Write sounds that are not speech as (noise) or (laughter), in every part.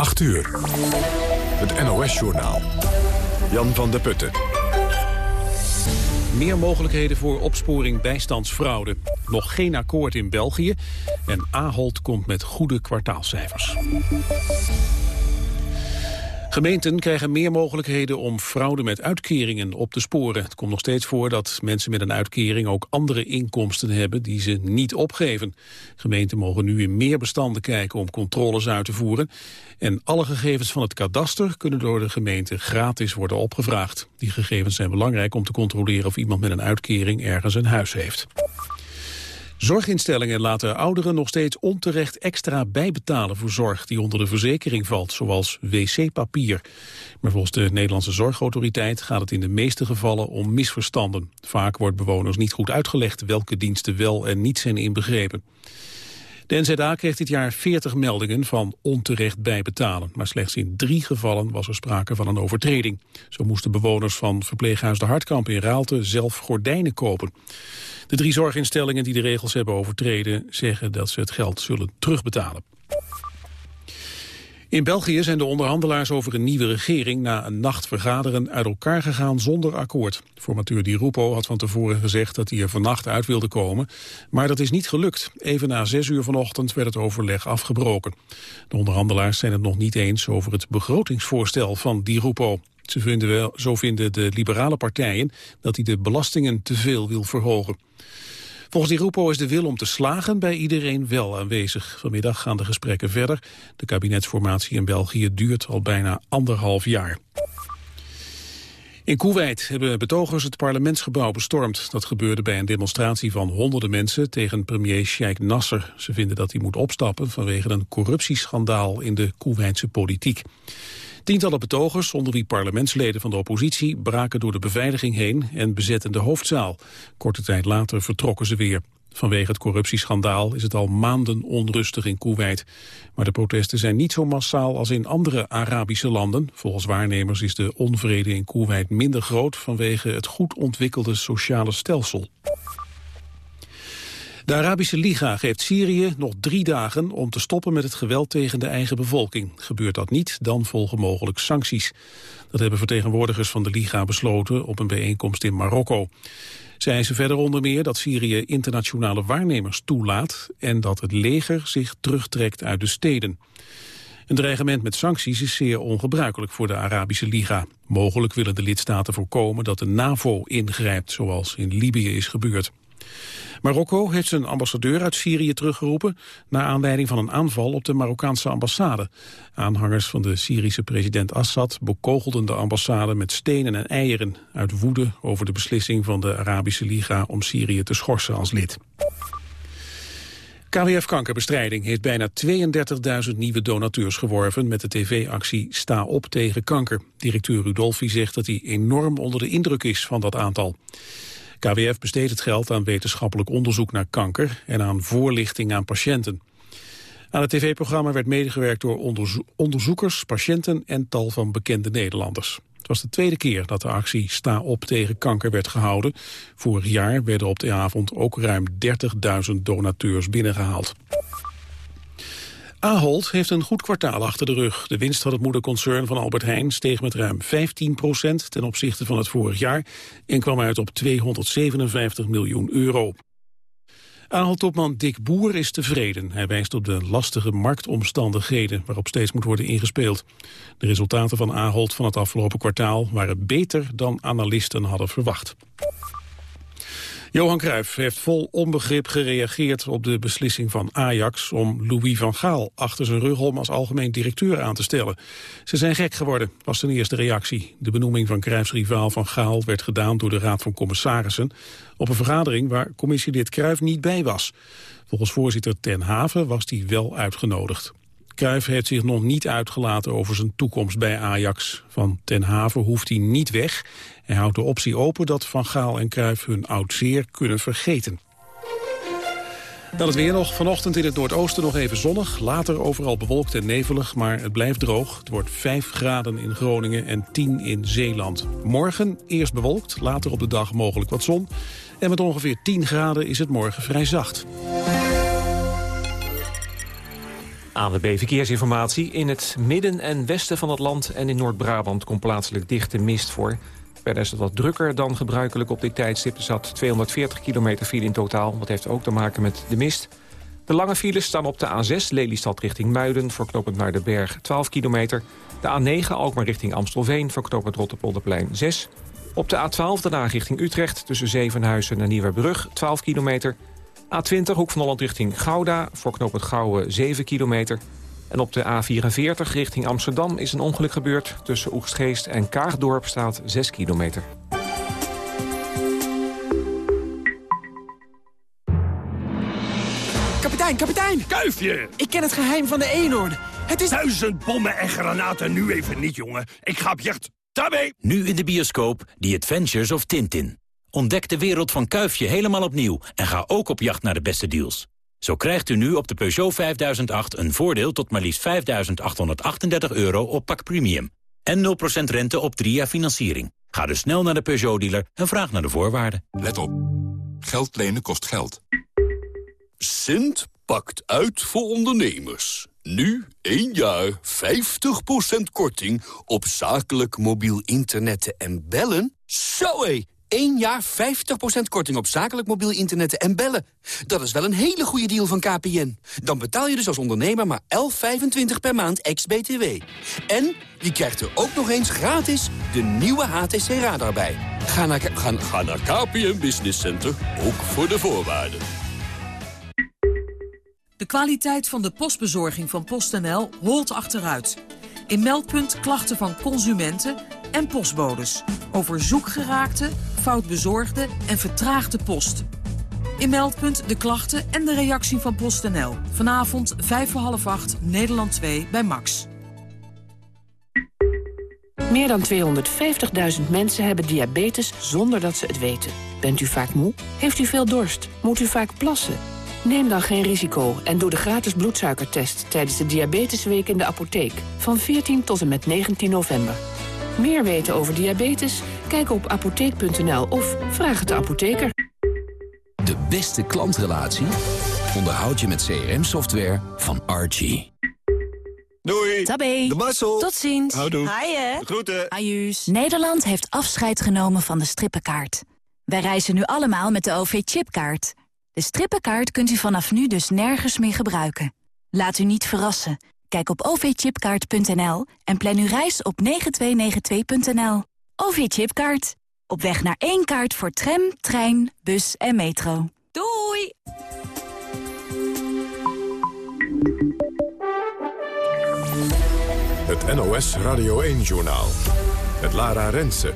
8 uur. Het NOS-journaal. Jan van der Putten. Meer mogelijkheden voor opsporing bijstandsfraude. Nog geen akkoord in België. En Ahold komt met goede kwartaalcijfers. Gemeenten krijgen meer mogelijkheden om fraude met uitkeringen op te sporen. Het komt nog steeds voor dat mensen met een uitkering ook andere inkomsten hebben die ze niet opgeven. Gemeenten mogen nu in meer bestanden kijken om controles uit te voeren. En alle gegevens van het kadaster kunnen door de gemeente gratis worden opgevraagd. Die gegevens zijn belangrijk om te controleren of iemand met een uitkering ergens een huis heeft. Zorginstellingen laten ouderen nog steeds onterecht extra bijbetalen voor zorg die onder de verzekering valt, zoals wc-papier. Maar volgens de Nederlandse Zorgautoriteit gaat het in de meeste gevallen om misverstanden. Vaak wordt bewoners niet goed uitgelegd welke diensten wel en niet zijn inbegrepen. De NZA kreeg dit jaar 40 meldingen van onterecht bijbetalen. Maar slechts in drie gevallen was er sprake van een overtreding. Zo moesten bewoners van verpleeghuis De Hartkamp in Raalte zelf gordijnen kopen. De drie zorginstellingen die de regels hebben overtreden... zeggen dat ze het geld zullen terugbetalen. In België zijn de onderhandelaars over een nieuwe regering na een nacht vergaderen uit elkaar gegaan zonder akkoord. Formateur Di Rupo had van tevoren gezegd dat hij er vannacht uit wilde komen, maar dat is niet gelukt. Even na zes uur vanochtend werd het overleg afgebroken. De onderhandelaars zijn het nog niet eens over het begrotingsvoorstel van Di Rupo. Ze vinden wel, zo vinden de liberale partijen dat hij de belastingen te veel wil verhogen. Volgens die Rupo is de wil om te slagen bij iedereen wel aanwezig. Vanmiddag gaan de gesprekken verder. De kabinetsformatie in België duurt al bijna anderhalf jaar. In Kuwait hebben betogers het parlementsgebouw bestormd. Dat gebeurde bij een demonstratie van honderden mensen tegen premier Sheikh Nasser. Ze vinden dat hij moet opstappen vanwege een corruptieschandaal in de Kuwaitse politiek. Tientallen betogers, onder wie parlementsleden van de oppositie, braken door de beveiliging heen en bezetten de hoofdzaal. Korte tijd later vertrokken ze weer. Vanwege het corruptieschandaal is het al maanden onrustig in Kuwait. Maar de protesten zijn niet zo massaal als in andere Arabische landen. Volgens waarnemers is de onvrede in Kuwait minder groot vanwege het goed ontwikkelde sociale stelsel. De Arabische Liga geeft Syrië nog drie dagen om te stoppen met het geweld tegen de eigen bevolking. Gebeurt dat niet, dan volgen mogelijk sancties. Dat hebben vertegenwoordigers van de Liga besloten op een bijeenkomst in Marokko. Zij eisen verder onder meer dat Syrië internationale waarnemers toelaat en dat het leger zich terugtrekt uit de steden. Een dreigement met sancties is zeer ongebruikelijk voor de Arabische Liga. Mogelijk willen de lidstaten voorkomen dat de NAVO ingrijpt, zoals in Libië is gebeurd. Marokko heeft zijn ambassadeur uit Syrië teruggeroepen... naar aanleiding van een aanval op de Marokkaanse ambassade. Aanhangers van de Syrische president Assad bekogelden de ambassade met stenen en eieren... uit woede over de beslissing van de Arabische Liga om Syrië te schorsen als lid. KWF Kankerbestrijding heeft bijna 32.000 nieuwe donateurs geworven met de tv-actie Sta op tegen kanker. Directeur Rudolfi zegt dat hij enorm onder de indruk is van dat aantal. KWF besteedt het geld aan wetenschappelijk onderzoek naar kanker en aan voorlichting aan patiënten. Aan het tv-programma werd medegewerkt door onderzoekers, patiënten en tal van bekende Nederlanders. Het was de tweede keer dat de actie Sta op tegen kanker werd gehouden. Vorig jaar werden op de avond ook ruim 30.000 donateurs binnengehaald. Ahold heeft een goed kwartaal achter de rug. De winst van het moederconcern van Albert Heijn steeg met ruim 15 procent ten opzichte van het vorig jaar en kwam uit op 257 miljoen euro. Ahold-topman Dick Boer is tevreden. Hij wijst op de lastige marktomstandigheden waarop steeds moet worden ingespeeld. De resultaten van Ahold van het afgelopen kwartaal waren beter dan analisten hadden verwacht. Johan Cruijff heeft vol onbegrip gereageerd op de beslissing van Ajax om Louis van Gaal achter zijn rug om als algemeen directeur aan te stellen. Ze zijn gek geworden, was zijn eerste reactie. De benoeming van Cruijffs rivaal van Gaal werd gedaan door de Raad van Commissarissen op een vergadering waar commissielid Cruijff niet bij was. Volgens voorzitter Ten Haven was hij wel uitgenodigd. Cruijff heeft zich nog niet uitgelaten over zijn toekomst bij Ajax. Van Ten Haven hoeft hij niet weg. Hij houdt de optie open dat Van Gaal en Cruijff hun oud zeer kunnen vergeten. Dan het weer nog. Vanochtend in het noordoosten nog even zonnig. Later overal bewolkt en nevelig, maar het blijft droog. Het wordt 5 graden in Groningen en 10 in Zeeland. Morgen eerst bewolkt, later op de dag mogelijk wat zon. En met ongeveer 10 graden is het morgen vrij zacht. ANWB Verkeersinformatie. In het midden en westen van het land en in Noord-Brabant komt plaatselijk dichte mist voor. Verder is het wat drukker dan gebruikelijk op dit tijdstip. Er zat 240 kilometer file in totaal. Dat heeft ook te maken met de mist. De lange files staan op de A6 Lelystad richting Muiden... voor de Berg 12 kilometer. De A9 Alkmaar richting Amstelveen voor knooppunt Rotterpolderplein 6. Op de A12 daarna richting Utrecht tussen Zevenhuizen en Nieuwerbrug 12 kilometer. A20 Hoek van Holland richting Gouda voor knooppunt Gouwen 7 kilometer. En op de A44 richting Amsterdam is een ongeluk gebeurd. Tussen Oegstgeest en Kaagdorp staat 6 kilometer. Kapitein, kapitein! Kuifje! Ik ken het geheim van de eenhoorn. Het is... Duizend bommen en granaten nu even niet, jongen. Ik ga op jacht. Daarmee! Nu in de bioscoop The Adventures of Tintin. Ontdek de wereld van Kuifje helemaal opnieuw en ga ook op jacht naar de beste deals. Zo krijgt u nu op de Peugeot 5008 een voordeel tot maar liefst 5.838 euro op pak premium. En 0% rente op 3 jaar financiering. Ga dus snel naar de Peugeot-dealer en vraag naar de voorwaarden. Let op. Geld lenen kost geld. Sint pakt uit voor ondernemers. Nu 1 jaar 50% korting op zakelijk mobiel internet en bellen. Zo hé! 1 jaar 50% korting op zakelijk mobiel internet en bellen. Dat is wel een hele goede deal van KPN. Dan betaal je dus als ondernemer maar 11,25 per maand ex-BTW. En je krijgt er ook nog eens gratis de nieuwe HTC Radar bij. Ga naar, ga, naar KPN Business Center, ook voor de voorwaarden. De kwaliteit van de postbezorging van PostNL holt achteruit. In Meldpunt klachten van consumenten en postbodes. Over zoekgeraakte, fout bezorgde en vertraagde post. In Meldpunt de klachten en de reactie van PostNL. Vanavond 5 voor half 8, Nederland 2 bij Max. Meer dan 250.000 mensen hebben diabetes zonder dat ze het weten. Bent u vaak moe? Heeft u veel dorst? Moet u vaak plassen? Neem dan geen risico en doe de gratis bloedsuikertest... tijdens de Diabetesweek in de apotheek van 14 tot en met 19 november. Meer weten over diabetes? Kijk op apotheek.nl of vraag het de apotheker. De beste klantrelatie onderhoud je met CRM-software van Archie. Doei. Tabé. De Marcel. Tot ziens. Houdoe. Haaien. Groeten. Ajuus. Nederland heeft afscheid genomen van de strippenkaart. Wij reizen nu allemaal met de OV-chipkaart. De strippenkaart kunt u vanaf nu dus nergens meer gebruiken. Laat u niet verrassen. Kijk op ovchipkaart.nl en plan uw reis op 9292.nl. OV-chipkaart. Op weg naar één kaart voor tram, trein, bus en metro. Doei! Het NOS Radio 1-journaal. Het Lara Rensen.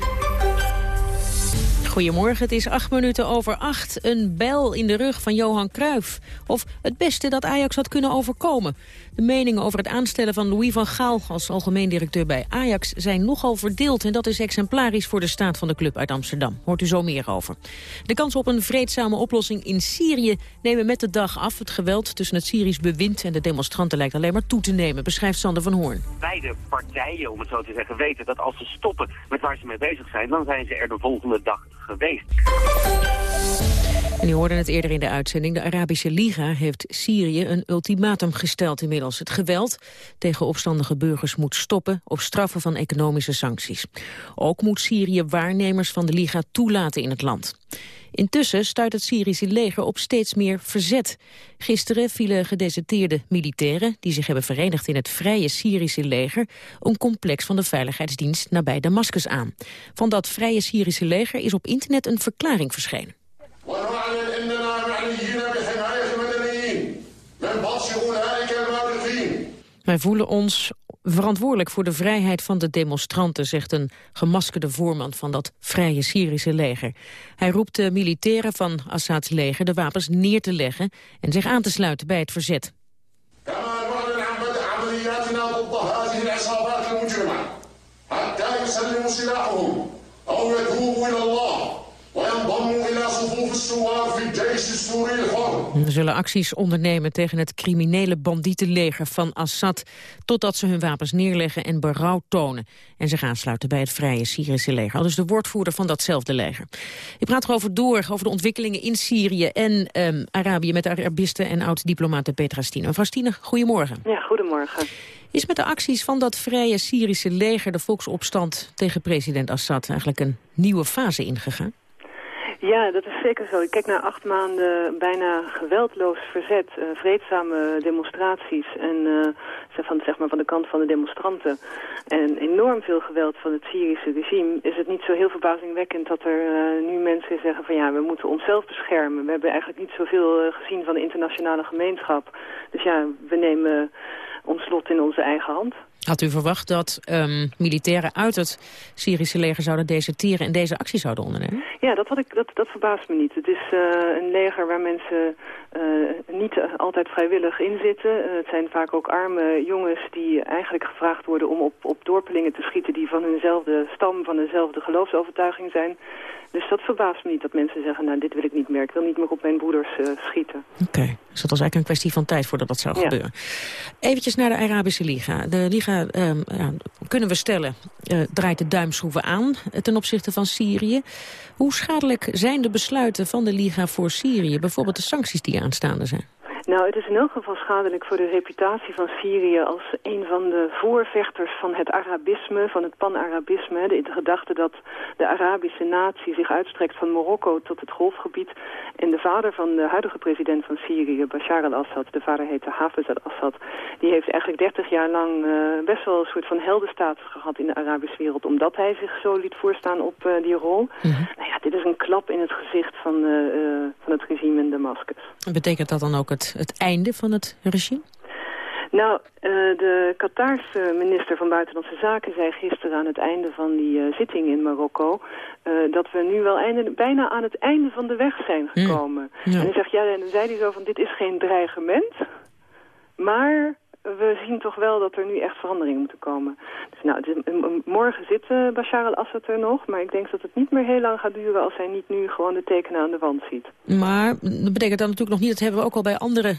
Goedemorgen, het is acht minuten over acht. Een bel in de rug van Johan Cruijff. Of het beste dat Ajax had kunnen overkomen. De meningen over het aanstellen van Louis van Gaal als algemeen directeur bij Ajax zijn nogal verdeeld. En dat is exemplarisch voor de staat van de club uit Amsterdam. Hoort u zo meer over. De kans op een vreedzame oplossing in Syrië nemen met de dag af. Het geweld tussen het Syrisch bewind en de demonstranten lijkt alleen maar toe te nemen, beschrijft Sander van Hoorn. Beide partijen, om het zo te zeggen, weten dat als ze stoppen met waar ze mee bezig zijn, dan zijn ze er de volgende dag geweest. En u hoorde het eerder in de uitzending. De Arabische Liga heeft Syrië een ultimatum gesteld inmiddels. Het geweld tegen opstandige burgers moet stoppen op straffen van economische sancties. Ook moet Syrië waarnemers van de Liga toelaten in het land. Intussen stuit het Syrische leger op steeds meer verzet. Gisteren vielen gedeserteerde militairen... die zich hebben verenigd in het Vrije Syrische leger... een complex van de veiligheidsdienst nabij Damascus aan. Van dat Vrije Syrische leger is op internet een verklaring verschenen. Wij voelen ons verantwoordelijk voor de vrijheid van de demonstranten, zegt een gemaskerde voorman van dat vrije Syrische leger. Hij roept de militairen van Assads leger de wapens neer te leggen en zich aan te sluiten bij het verzet. Ze zullen acties ondernemen tegen het criminele bandietenleger van Assad... totdat ze hun wapens neerleggen en berouw tonen... en zich aansluiten bij het vrije Syrische leger. Dat is de woordvoerder van datzelfde leger. Ik praat erover door, over de ontwikkelingen in Syrië en um, Arabië... met de Arabiste en oud-diplomate Petra Stine. Mevrouw Stine, goedemorgen. Ja, goedemorgen. Is met de acties van dat vrije Syrische leger... de volksopstand tegen president Assad eigenlijk een nieuwe fase ingegaan? Ja, dat is zeker zo. Ik kijk naar acht maanden bijna geweldloos verzet, uh, vreedzame demonstraties en uh, van, zeg maar, van de kant van de demonstranten en enorm veel geweld van het Syrische regime, is het niet zo heel verbazingwekkend dat er uh, nu mensen zeggen van ja, we moeten onszelf beschermen. We hebben eigenlijk niet zoveel gezien van de internationale gemeenschap. Dus ja, we nemen ons lot in onze eigen hand. Had u verwacht dat um, militairen uit het Syrische leger zouden deserteren en deze actie zouden ondernemen? Ja, dat, had ik, dat, dat verbaast me niet. Het is uh, een leger waar mensen uh, niet altijd vrijwillig in zitten. Uh, het zijn vaak ook arme jongens die eigenlijk gevraagd worden om op, op dorpelingen te schieten die van hunzelfde stam, van dezelfde geloofsovertuiging zijn. Dus dat verbaast me niet dat mensen zeggen, nou dit wil ik niet meer. Ik wil niet meer op mijn broeders schieten. Oké, okay. dus dat was eigenlijk een kwestie van tijd voordat dat zou ja. gebeuren. Eventjes naar de Arabische Liga. De Liga, ja, kunnen we stellen, draait de duimschroeven aan ten opzichte van Syrië. Hoe schadelijk zijn de besluiten van de Liga voor Syrië? Bijvoorbeeld de sancties die aanstaande zijn? Nou, het is in elk geval schadelijk voor de reputatie van Syrië als een van de voorvechters van het Arabisme, van het pan-Arabisme. De, de gedachte dat de Arabische natie zich uitstrekt van Marokko tot het golfgebied. En de vader van de huidige president van Syrië, Bashar al-Assad, de vader heette Hafez al-Assad, die heeft eigenlijk 30 jaar lang uh, best wel een soort van heldenstatus gehad in de Arabische wereld, omdat hij zich zo liet voorstaan op uh, die rol. Mm -hmm. Nou ja, dit is een klap in het gezicht van, uh, van het regime in Damascus. Betekent dat dan ook het het einde van het regime? Nou, uh, de Qatarse minister van Buitenlandse Zaken zei gisteren aan het einde van die uh, zitting in Marokko... Uh, dat we nu wel einde, bijna aan het einde van de weg zijn gekomen. Ja. Ja. En hij zegt, ja, en dan zei hij zo van, dit is geen dreigement, maar we zien toch wel dat er nu echt veranderingen moeten komen. Dus nou, morgen zit uh, Bashar al-Assad er nog, maar ik denk dat het niet meer heel lang gaat duren als hij niet nu gewoon de tekenen aan de wand ziet. Maar dat betekent dan natuurlijk nog niet, dat hebben we ook al bij andere,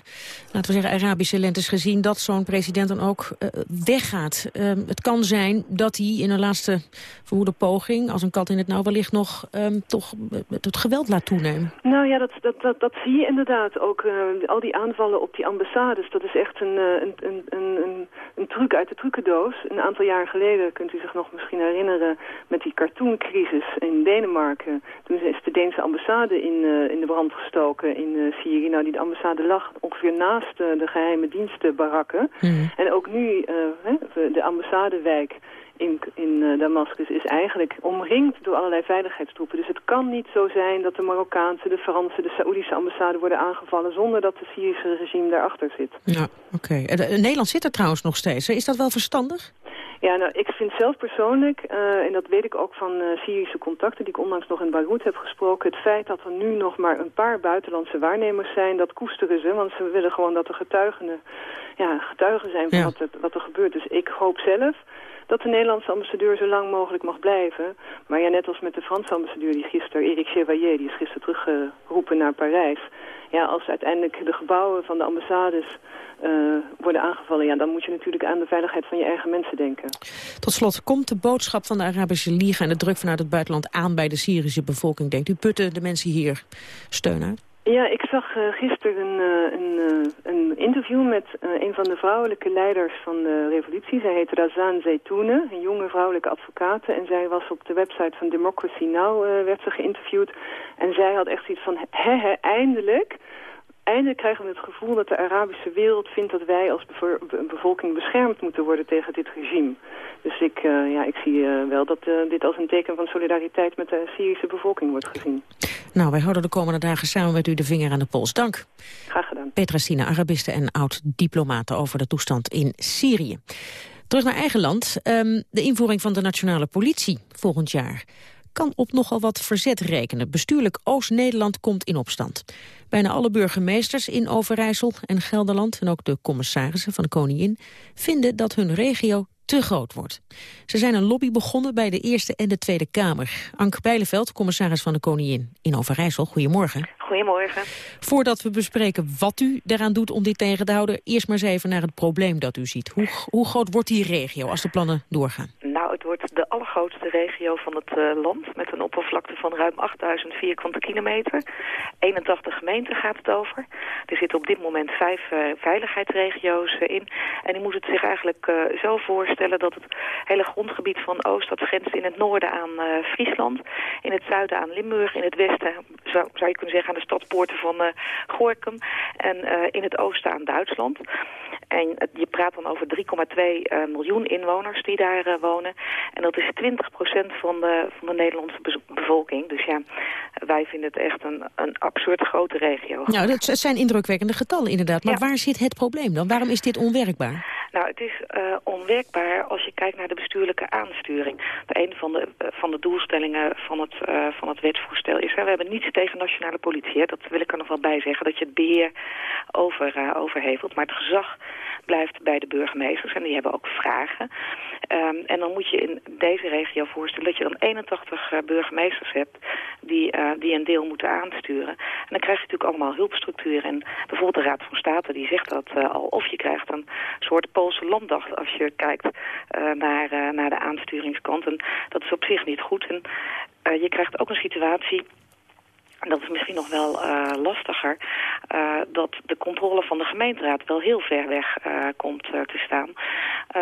laten we zeggen, Arabische lentes gezien, dat zo'n president dan ook uh, weggaat. Uh, het kan zijn dat hij in een laatste verhoede poging, als een kat in het nauw wellicht nog, um, toch het geweld laat toenemen. Nou ja, dat, dat, dat, dat zie je inderdaad ook. al die aanvallen op die ambassades, dat is echt een, een, een een, een, een, truc uit de trucendoos. Een aantal jaar geleden, kunt u zich nog misschien herinneren... met die cartooncrisis in Denemarken. Toen is de Deense ambassade in, uh, in de brand gestoken in uh, Syrië. Nou, die ambassade lag ongeveer naast uh, de geheime dienstenbarakken. Mm. En ook nu, de ambassadewijk in, in uh, Damascus is eigenlijk omringd door allerlei veiligheidstroepen. Dus het kan niet zo zijn dat de Marokkaanse, de Franse, de Saoedische ambassade worden aangevallen zonder dat het Syrische regime daarachter zit. Ja, oké. Okay. Nederland zit er trouwens nog steeds. Is dat wel verstandig? Ja, nou, ik vind zelf persoonlijk, uh, en dat weet ik ook van uh, Syrische contacten die ik onlangs nog in Beirut heb gesproken, het feit dat er nu nog maar een paar buitenlandse waarnemers zijn, dat koesteren ze, want ze willen gewoon dat er getuigen, ja, getuigen zijn van ja. wat, er, wat er gebeurt. Dus ik hoop zelf dat de Nederlandse ambassadeur zo lang mogelijk mag blijven. Maar ja, net als met de Franse ambassadeur die gisteren, Eric Chevalier, die is gisteren teruggeroepen naar Parijs. Ja, als uiteindelijk de gebouwen van de ambassades uh, worden aangevallen... Ja, dan moet je natuurlijk aan de veiligheid van je eigen mensen denken. Tot slot, komt de boodschap van de Arabische Liga en de druk vanuit het buitenland aan bij de Syrische bevolking? Denkt u, putten de mensen hier steun uit? Ja, ik zag uh, gisteren een, uh, een, uh, een, interview met een van de vrouwelijke leiders van de revolutie. Zij heet Razan Zeytoune, een jonge vrouwelijke advocaat. En zij was op de website van Democracy Now! werd ze geïnterviewd. En zij had echt iets van, he, eindelijk eindelijk krijgen we het gevoel dat de Arabische wereld vindt dat wij als bevolking beschermd moeten worden tegen dit regime. Dus ik, uh, ja, ik zie uh, wel dat uh, dit als een teken van solidariteit met de Syrische bevolking wordt gezien. Nou, wij houden de komende dagen samen met u de vinger aan de pols. Dank. Graag gedaan. Petra Sina, Arabiste en oud-diplomaten over de toestand in Syrië. Terug naar eigen land. Um, de invoering van de nationale politie volgend jaar kan op nogal wat verzet rekenen. Bestuurlijk Oost-Nederland komt in opstand. Bijna alle burgemeesters in Overijssel en Gelderland... en ook de commissarissen van de Koningin... vinden dat hun regio te groot wordt. Ze zijn een lobby begonnen bij de Eerste en de Tweede Kamer. Ank Bijleveld, commissaris van de Koningin in Overijssel. Goedemorgen. Goedemorgen. Voordat we bespreken wat u eraan doet om dit tegen te houden... eerst maar eens even naar het probleem dat u ziet. Hoe, hoe groot wordt die regio als de plannen doorgaan? Nou, het wordt de allergrootste regio van het uh, land... met een oppervlakte van ruim 8000 vierkante kilometer. 81 gemeenten gaat het over. Er zitten op dit moment vijf uh, veiligheidsregio's uh, in. En u moet het zich eigenlijk zo voorstellen... dat het hele grondgebied van Oost... dat grenst in het noorden aan Friesland... in het zuiden aan Limburg... in het westen, zou, zou je kunnen zeggen... aan de stadspoorten van Gorkum... en in het oosten aan Duitsland. En je praat dan over 3,2 miljoen inwoners die daar wonen. En dat is 20% van de, van de Nederlandse bevolking. Dus ja, wij vinden het echt een, een absurd grote regio. Nou, dat zijn indrukwekkende getallen inderdaad. Maar waar zit het probleem dan? Waarom is dit onwerkbaar? Nou, het is uh, onwerkbaar als je kijkt naar de bestuurlijke aansturing. Een van de, uh, van de doelstellingen van het, uh, van het wetsvoorstel is... We hebben niets tegen nationale politie. Dat wil ik er nog wel bij zeggen. Dat je het beheer over, overhevelt. Maar het gezag blijft bij de burgemeesters. En die hebben ook vragen. Um, en dan moet je in deze regio voorstellen dat je dan 81 uh, burgemeesters hebt die, die een deel moeten aansturen. En dan krijg je natuurlijk allemaal hulpstructuren. En bijvoorbeeld de Raad van State die zegt dat al. Of je krijgt een soort Poolse landdag als je kijkt naar, naar de aansturingskant. En dat is op zich niet goed. En je krijgt ook een situatie dat is misschien nog wel uh, lastiger, uh, dat de controle van de gemeenteraad wel heel ver weg uh, komt te staan.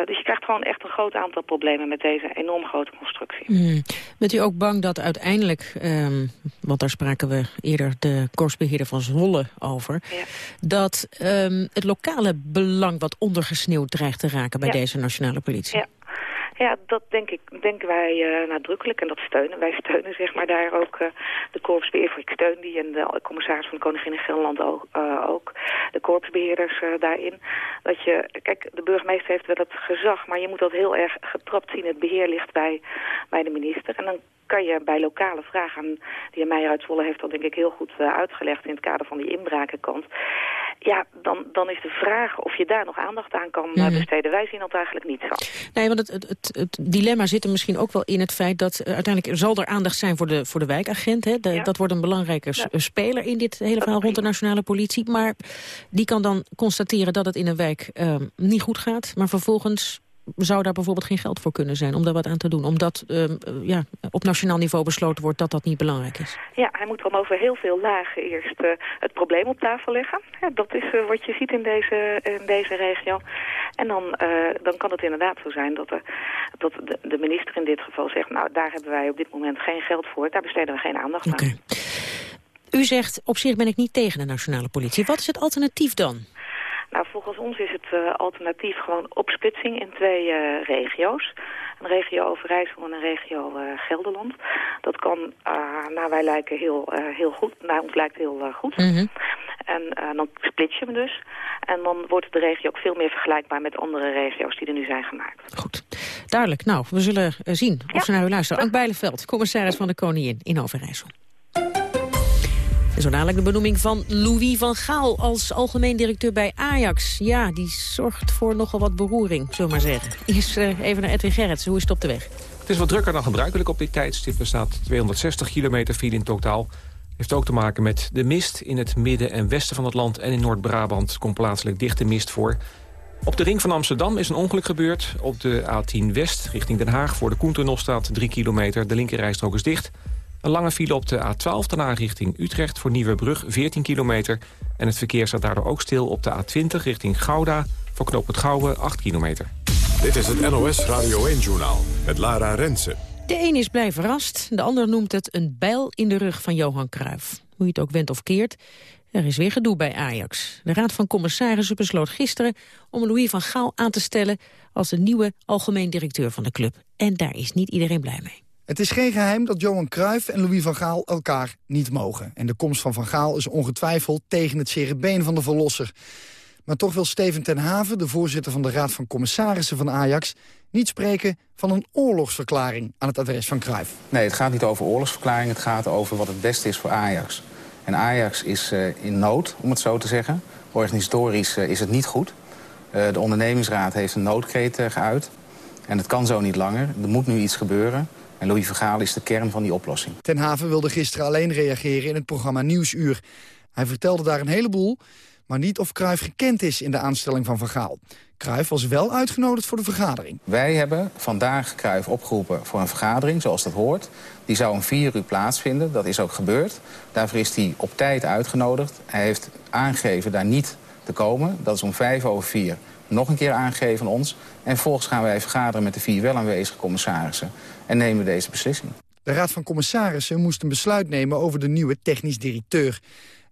dus je krijgt gewoon echt een groot aantal problemen met deze enorm grote constructie. Mm. Bent u ook bang dat uiteindelijk, um, want daar spraken we eerder de korpsbeheerder van Zwolle over, ja. dat um, het lokale belang wat ondergesneeuwd dreigt te raken bij ja. deze nationale politie? Ja. Ja, dat denk ik, denken wij uh, nadrukkelijk en dat steunen. Wij steunen zeg maar daar ook uh, de korpsbeheer, ik steun die en de commissaris van de Koningin in Gelderland ook, uh, ook. De korpsbeheerders daarin. Dat je, kijk, de burgemeester heeft wel het gezag, maar je moet dat heel erg getrapt zien. Het beheer ligt bij, bij de minister en dan kan je bij lokale vragen, die Meijer uit Zwolle heeft dat denk ik heel goed uitgelegd in het kader van die inbrakenkant ja, dan, dan is de vraag of je daar nog aandacht aan kan mm -hmm. besteden. Wij zien dat eigenlijk niet zo. Nee, want het, het, het, het, dilemma zit er misschien ook wel in het feit dat uh, uiteindelijk zal er aandacht zijn voor de, voor de wijkagent. Hè? De, ja. Dat wordt een belangrijke ja. speler in dit hele verhaal rond de nationale politie. Maar die kan dan constateren dat het in een wijk uh, niet goed gaat. Maar vervolgens zou daar bijvoorbeeld geen geld voor kunnen zijn om daar wat aan te doen? Omdat uh, ja, op nationaal niveau besloten wordt dat dat niet belangrijk is. Ja, hij moet dan over heel veel lagen eerst uh, het probleem op tafel leggen. Ja, dat is uh, wat je ziet in deze, in deze regio. En dan, dan kan het inderdaad zo zijn dat, dat de, de, minister in dit geval zegt... nou, daar hebben wij op dit moment geen geld voor, daar besteden we geen aandacht okay. aan. U zegt, op zich ben ik niet tegen de nationale politie. Wat is het alternatief dan? Nou, volgens ons is het uh, alternatief gewoon opsplitsing in twee uh, regio's. Een regio Overijssel en een regio uh, Gelderland. Dat kan, naar wij lijken, heel, heel goed. Naar ons lijkt heel goed. Mm -hmm. En dan splits je hem dus. En dan wordt de regio ook veel meer vergelijkbaar met andere regio's die er nu zijn gemaakt. Goed. Duidelijk. Nou, we zullen zien of ja. ze naar u luisteren. Ank Bijleveld, commissaris van de Koningin in Overijssel. Zo dadelijk de benoeming van Louis van Gaal als algemeen directeur bij Ajax. Ja, die zorgt voor nogal wat beroering, we maar zeggen. Eerst uh, even naar Edwin Gerrits. Hoe is het op de weg? Het is wat drukker dan gebruikelijk op dit tijdstip. Er staat 260 kilometer file in totaal. Heeft ook te maken met de mist in het midden en westen van het land... en in Noord-Brabant komt plaatselijk dichte mist voor. Op de ring van Amsterdam is een ongeluk gebeurd. Op de A10 West richting Den Haag voor de Koentunnel staat 3 kilometer. De linkerrijstrook is dicht... Een lange file op de A12 daarna richting Utrecht voor Nieuwebrug 14 kilometer. En het verkeer staat daardoor ook stil op de A20 richting Gouda voor Knoop het Gouwen 8 kilometer. Dit is het NOS Radio 1-journaal met Lara Rensen. De een is blij verrast, de ander noemt het een bijl in de rug van Johan Cruijff. Hoe je het ook went of keert, er is weer gedoe bij Ajax. De Raad van Commissarissen besloot gisteren om Louis van Gaal aan te stellen als de nieuwe algemeen directeur van de club. En daar is niet iedereen blij mee. Het is geen geheim dat Johan Cruijff en Louis van Gaal elkaar niet mogen. En de komst van Van Gaal is ongetwijfeld tegen het cerebeen van de verlosser. Maar toch wil Steven ten Haven, de voorzitter van de Raad van Commissarissen van Ajax... niet spreken van een oorlogsverklaring aan het adres van Cruijff. Nee, het gaat niet over oorlogsverklaring, het gaat over wat het beste is voor Ajax. En Ajax is uh, in nood, om het zo te zeggen. Organisatorisch uh, is het niet goed. Uh, de ondernemingsraad heeft een noodkreet geuit. En het kan zo niet langer. Er moet nu iets gebeuren. En Louis Vergaal is de kern van die oplossing. Ten Haven wilde gisteren alleen reageren in het programma Nieuwsuur. Hij vertelde daar een heleboel, maar niet of Cruijff gekend is in de aanstelling van Van Gaal. Cruijff was wel uitgenodigd voor de vergadering. Wij hebben vandaag Cruijff opgeroepen voor een vergadering, zoals dat hoort. Die zou om vier uur plaatsvinden, dat is ook gebeurd. Daarvoor is hij op tijd uitgenodigd. Hij heeft aangegeven daar niet te komen. Dat is om vijf over vier nog een keer aangegeven aan ons. En vervolgens gaan wij vergaderen met de vier wel aanwezige commissarissen. En nemen we deze beslissing. De Raad van Commissarissen moest een besluit nemen over de nieuwe technisch directeur.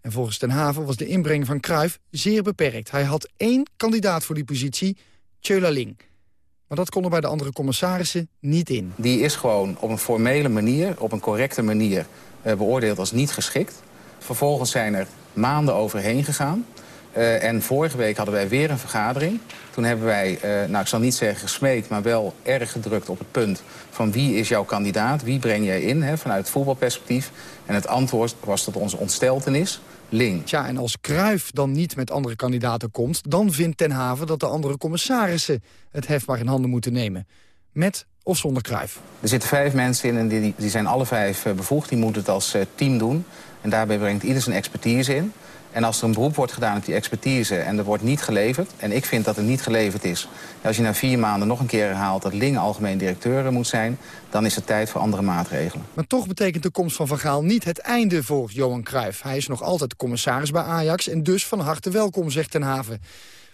En volgens Ten Haven was de inbreng van Cruijff zeer beperkt. Hij had één kandidaat voor die positie, Tjöla Ling. Maar dat kon er bij de andere commissarissen niet in. Die is gewoon op een formele manier, op een correcte manier... Uh, beoordeeld als niet geschikt. Vervolgens zijn er maanden overheen gegaan. Uh, en vorige week hadden wij weer een vergadering. Toen hebben wij, uh, nou ik zal niet zeggen gesmeekt, maar wel erg gedrukt op het punt van wie is jouw kandidaat, wie breng jij in hè, vanuit het voetbalperspectief. En het antwoord was tot onze ontsteltenis, Ling. Tja, en als Kruif dan niet met andere kandidaten komt... dan vindt Ten Haven dat de andere commissarissen het hef maar in handen moeten nemen. Met of zonder Kruif. Er zitten vijf mensen in en die, die zijn alle vijf uh, bevoegd. Die moeten het als team doen. En daarbij brengt ieder zijn expertise in. En als er een beroep wordt gedaan op die expertise en er wordt niet geleverd... en ik vind dat er niet geleverd is... als je na vier maanden nog een keer herhaalt dat Ling algemeen directeur moet zijn... dan is het tijd voor andere maatregelen. Maar toch betekent de komst van Van Gaal niet het einde voor Johan Cruijff. Hij is nog altijd commissaris bij Ajax en dus van harte welkom, zegt Ten Haven.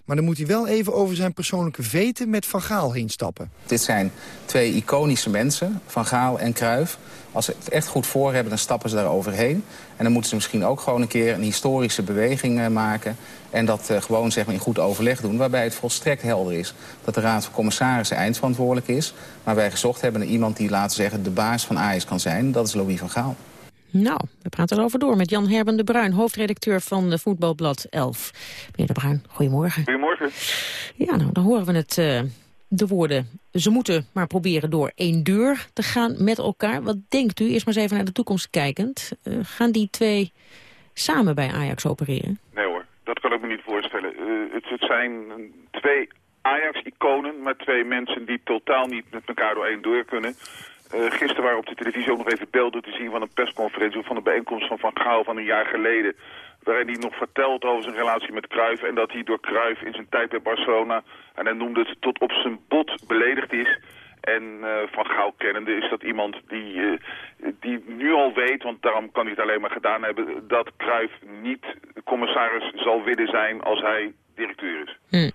Maar dan moet hij wel even over zijn persoonlijke veten met Van Gaal heen stappen. Dit zijn twee iconische mensen, Van Gaal en Cruijff. Als ze het echt goed voor hebben, dan stappen ze daar overheen. En dan moeten ze misschien ook gewoon een keer een historische beweging uh, maken. En dat uh, gewoon zeg maar, in goed overleg doen. Waarbij het volstrekt helder is dat de Raad van Commissarissen eindverantwoordelijk is. Maar wij gezocht hebben naar iemand die, laten zeggen, de baas van Ajax kan zijn. Dat is Louis van Gaal. Nou, we praten erover door met Jan Herben de Bruin, hoofdredacteur van de Voetbalblad 11. Meneer de Bruin, goedemorgen. Goedemorgen. Ja, nou, dan horen we het, uh, de woorden. Ze moeten maar proberen door één deur te gaan met elkaar. Wat denkt u, eerst maar eens even naar de toekomst kijkend, uh, gaan die twee samen bij Ajax opereren? Nee hoor, dat kan ik me niet voorstellen. Uh, het, het zijn twee Ajax-iconen, maar twee mensen die totaal niet met elkaar door één deur kunnen. Uh, gisteren waren op de televisie ook nog even beelden te zien van een persconferentie... van de bijeenkomst van Van Gaal van een jaar geleden... waarin hij nog vertelt over zijn relatie met Cruijff... en dat hij door Cruijff in zijn tijd bij Barcelona... en hij noemde het tot op zijn bot beledigd is... En uh, Van Gaal kennende is dat iemand die, uh, die nu al weet, want daarom kan hij het alleen maar gedaan hebben... dat Cruijff niet commissaris zal willen zijn als hij directeur is. Hm.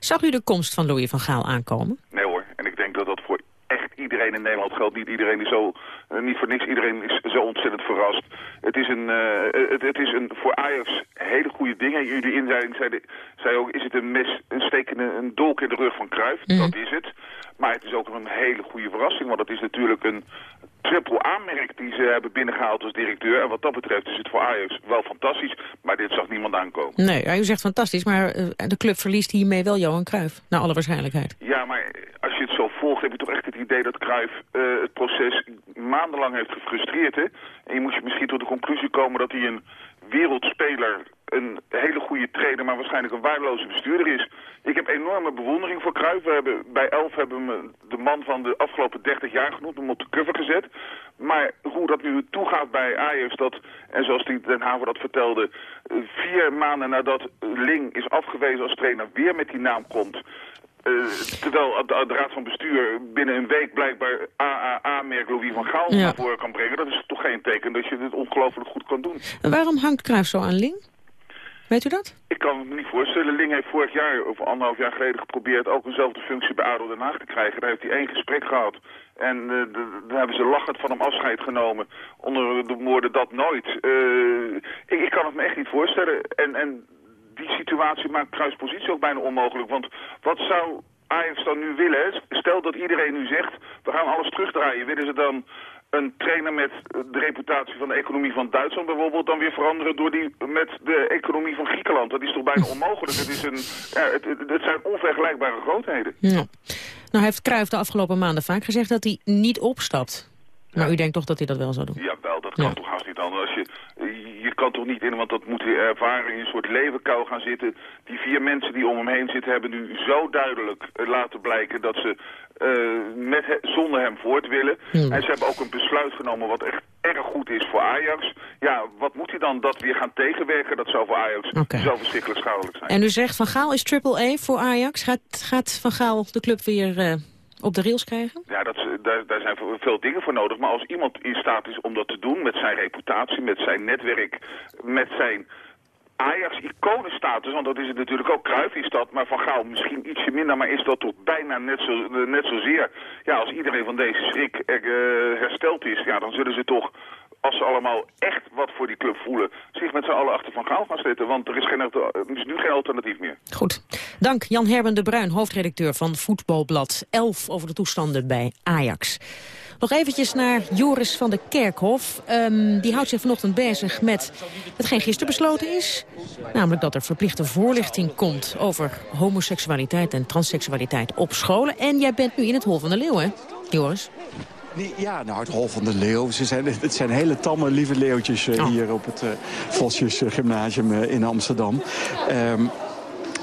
Zag u de komst van Louis van Gaal aankomen? Nee hoor, en ik denk dat dat voor echt iedereen in Nederland geldt. Niet iedereen is zo, uh, niet voor niks, iedereen is zo ontzettend verrast. Het is een, uh, het, het, is een voor Ajax hele goede ding. En jullie inleiding zei, zei ook, is het een mes, een stekende, een dolk in de rug van Cruijff? Mm. Dat is het. Maar het is ook een hele goede verrassing, want het is natuurlijk een triple aanmerk die ze hebben binnengehaald als directeur. En wat dat betreft is het voor Ajax wel fantastisch, maar dit zag niemand aankomen. Nee, u zegt fantastisch, maar uh, de club verliest hiermee wel Johan Cruijff, naar alle waarschijnlijkheid. Ja, maar volgt, heb je toch echt het idee dat Cruijff uh, het proces maandenlang heeft gefrustreerd. Hè? En je moet je misschien tot de conclusie komen dat hij een wereldspeler, een hele goede trainer, maar waarschijnlijk een waardeloze bestuurder is. Ik heb enorme bewondering voor Cruijff. We hebben, bij Elf hebben we de man van de afgelopen 30 jaar genoemd, hem op de cover gezet. Maar hoe dat nu toegaat bij Ajax, dat, en zoals die Den Haver dat vertelde, vier maanden nadat Ling is afgewezen als trainer weer met die naam komt... Uh, terwijl de, de, raad van bestuur binnen een week blijkbaar AAA-merk Louis van Gaal ja. naar voren kan brengen. Dat is toch geen teken dat je dit ongelooflijk goed kan doen. En waarom hangt Cruijff zo aan Ling? Weet u dat? Ik kan me niet voorstellen. Ling heeft vorig jaar, of anderhalf jaar geleden, geprobeerd ook eenzelfde functie bij ADO Den Haag te krijgen. Daar heeft hij één gesprek gehad. En uh, daar hebben ze lachend van hem afscheid genomen. Onder de woorden dat nooit. Uh, ik, ik kan het me echt niet voorstellen. En, en die situatie maakt Cruijffs positie ook bijna onmogelijk. Want wat zou Ajax dan nu willen? Stel dat iedereen nu zegt, we gaan alles terugdraaien. Willen ze dan een trainer met de reputatie van de economie van Duitsland bijvoorbeeld dan weer veranderen door die met de economie van Griekenland. Dat is toch bijna (laughs) onmogelijk. Het, is een, ja, het, het, zijn onvergelijkbare grootheden. Ja. Nou heeft Cruijff de afgelopen maanden vaak gezegd dat hij niet opstapt. Maar ja. u denkt toch dat hij dat wel zou doen? Ja, wel. Dat kan toch haast niet anders. Als je, je kan toch niet in, want dat moet weer ervaren, in een soort levenkou gaan zitten. Die vier mensen die om hem heen zitten hebben nu zo duidelijk eh, laten blijken dat ze uh, met zonder hem voort willen. En ze hebben ook een besluit genomen wat echt erg goed is voor Ajax. Ja, wat moet hij dan dat weer gaan tegenwerken? Dat zou voor Ajax zo verschrikkelijk schadelijk zijn. En u zegt Van Gaal is triple A voor Ajax. Gaat, gaat Van Gaal de club weer... Uh op de rails krijgen? Ja, dat, daar, daar zijn veel dingen voor nodig. Maar als iemand in staat is om dat te doen met zijn reputatie, met zijn netwerk, met zijn Ajax-iconenstatus, want dat is het natuurlijk ook. Cruijff is dat, maar Van Gaal misschien ietsje minder, maar is dat toch bijna net, zo, net zozeer. Ja, als iedereen van deze schrik er, uh, hersteld is, ja, dan zullen ze toch als ze allemaal echt wat voor die club voelen... zich met z'n allen achter Van Gaal gaan zitten. Want er is, is nu geen alternatief meer. Goed. Dank Jan Herben de Bruin, hoofdredacteur van Voetbalblad 11... over de toestanden bij Ajax. Nog eventjes naar Joris van de Kerkhof. Um, die houdt zich vanochtend bezig met hetgeen gisteren besloten is. Namelijk dat er verplichte voorlichting komt over homoseksualiteit en transseksualiteit op scholen. En jij bent nu in het Hol van de Leeuw, hè, Joris? Ja, nou, het Hol van de Leeuw. Ze zijn, het zijn hele tamme, lieve leeuwtjes uh, hier op het uh, Vosjes Gymnasium uh, in Amsterdam. Um,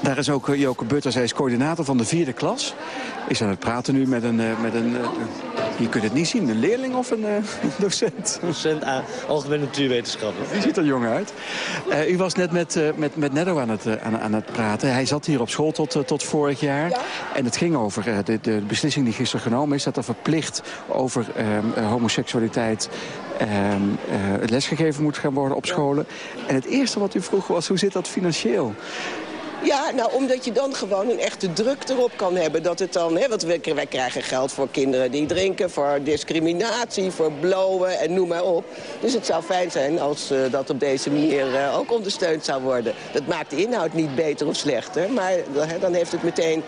daar is ook Joke Butters, hij is coördinator van de vierde klas. Is aan het praten nu met een, met een je kunt het niet zien, een leerling of een (laughs) docent? Docent aan Algemene Natuurwetenschappen. Die ziet er jong uit. Uh, u was net met, uh, met, met Netto aan het, uh, aan, aan, het praten. Hij zat hier op school tot, tot vorig jaar. Ja? En het ging over de, de beslissing die gisteren genomen is... dat er verplicht over ehm, homoseksualiteit um, lesgegeven moet gaan worden op scholen. En het eerste wat u vroeg was, hoe zit dat financieel? Ja, nou, omdat je dan gewoon een echte druk erop kan hebben. Dat het dan, hè, want wij, krijgen geld voor kinderen die drinken, voor discriminatie, voor blowen en noem maar op. Dus het zou fijn zijn als uh, dat op deze manier uh, ook ondersteund zou worden. Dat maakt de inhoud niet beter of slechter, maar dan heeft het meteen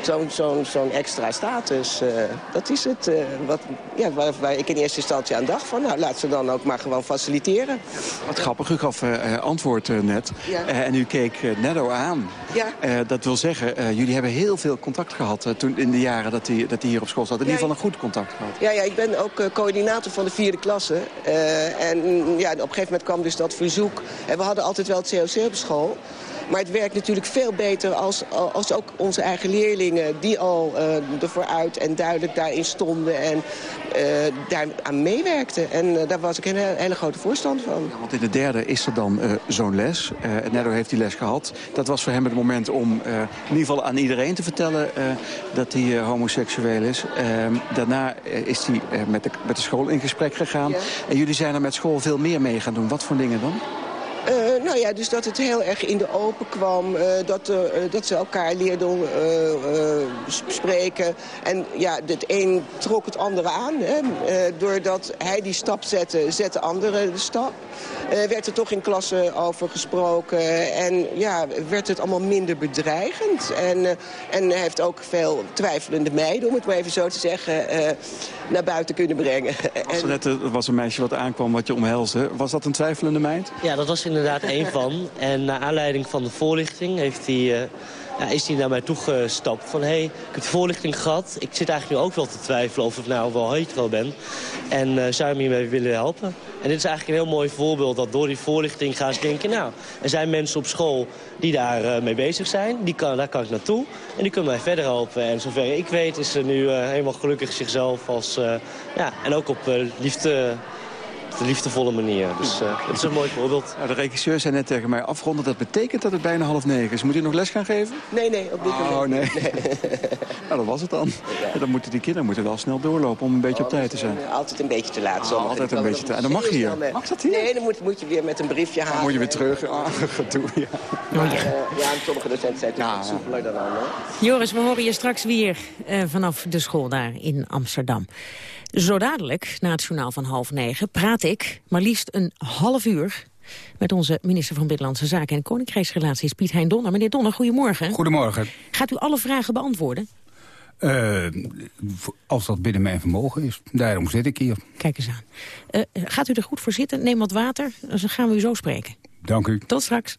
zo'n zo'n zo'n extra status. Uh, dat is het uh, wat, ja, waar, waar, ik in eerste instantie aan dacht van... nou, laat ze dan ook maar gewoon faciliteren. Wat grappig, u gaf uh, antwoord net. Ja. en u keek Netto aan. Ja. dat wil zeggen, jullie hebben heel veel contact gehad... toen in de jaren dat hij dat hier op school zat. In ieder geval een goed contact gehad. Ja, ja ik ben ook coördinator van de vierde klasse. en ja, op een gegeven moment kwam dus dat verzoek. En we hadden altijd wel het COC op school... Maar het werkt natuurlijk veel beter als, als ook onze eigen leerlingen... die al uh, ervoor uit en duidelijk daarin stonden en uh, daar aan meewerkten. En uh, daar was ik een hele, hele grote voorstander van. Ja, want in de derde is er dan zo'n les. Netto heeft die les gehad. Dat was voor hem het moment om in ieder geval aan iedereen te vertellen... dat hij homoseksueel is. Ehm, daarna is hij met, de, met de school in gesprek gegaan. Ja. En jullie zijn er met school veel meer mee gaan doen. Wat voor dingen dan? Uh, nou ja, dus dat het heel erg in de open kwam. Uh, dat, uh, dat ze elkaar leerden spreken. En ja, het een trok het andere aan. Hè. doordat hij die stap zette, zette anderen de stap. werd er toch in klassen over gesproken. En ja, werd het allemaal minder bedreigend. En, en hij heeft ook veel twijfelende meiden, om het maar even zo te zeggen, naar buiten kunnen brengen. (laughs) Was er net was een meisje wat aankwam wat je omhelsde. Was dat een twijfelende meid? Ja, dat was inderdaad één van. En naar aanleiding van de voorlichting heeft hij, ja, is hij naar mij toegestapt. Van, hé, hey, ik heb de voorlichting gehad. Ik zit eigenlijk nu ook wel te twijfelen of ik nou wel hetero ben. En uh, zou je me hiermee willen helpen? En dit is eigenlijk een heel mooi voorbeeld dat door die voorlichting gaan ze denken... nou, er zijn mensen op school die daar uh, mee bezig zijn. Die kan, daar kan ik naartoe en die kunnen mij verder helpen. En zover ik weet is ze nu helemaal gelukkig zichzelf als... ja, en ook op liefde de liefdevolle manier. Dus uh, dat is een mooi voorbeeld. Nou, de regisseur zei net tegen mij afronden. Dat betekent dat het bijna half negen is. Moet u nog les gaan geven? Nee, nee, op dit moment. Oh, nee. (laughs) nou, dat was het dan. Ja. Dan moeten die kinderen moeten wel snel doorlopen om een beetje op tijd te zijn. Oh, altijd een beetje te laat. Oh, altijd een beetje te En dan mag hier. Mag dat hier? Nee, dan moet, moet je weer met een briefje halen. Dan moet je weer terug. Ah, toe, ja. Maar, uh, ja, sommige docenten zijn het ja. soepeler dan anderen. Joris, we horen je straks weer uh, vanaf de school daar in Amsterdam. Zo dadelijk, na het journaal van half negen, praat ik maar liefst een half uur met onze minister van Binnenlandse Zaken en Koninkrijksrelaties, Piet Hein Donner. Meneer Donner, goedemorgen. Goedemorgen. Gaat u alle vragen beantwoorden? Uh, als dat binnen mijn vermogen is. Daarom zit ik hier. Kijk eens aan. Uh, gaat u er goed voor zitten? Neem wat water, dan gaan we u zo spreken. Dank u. Tot straks.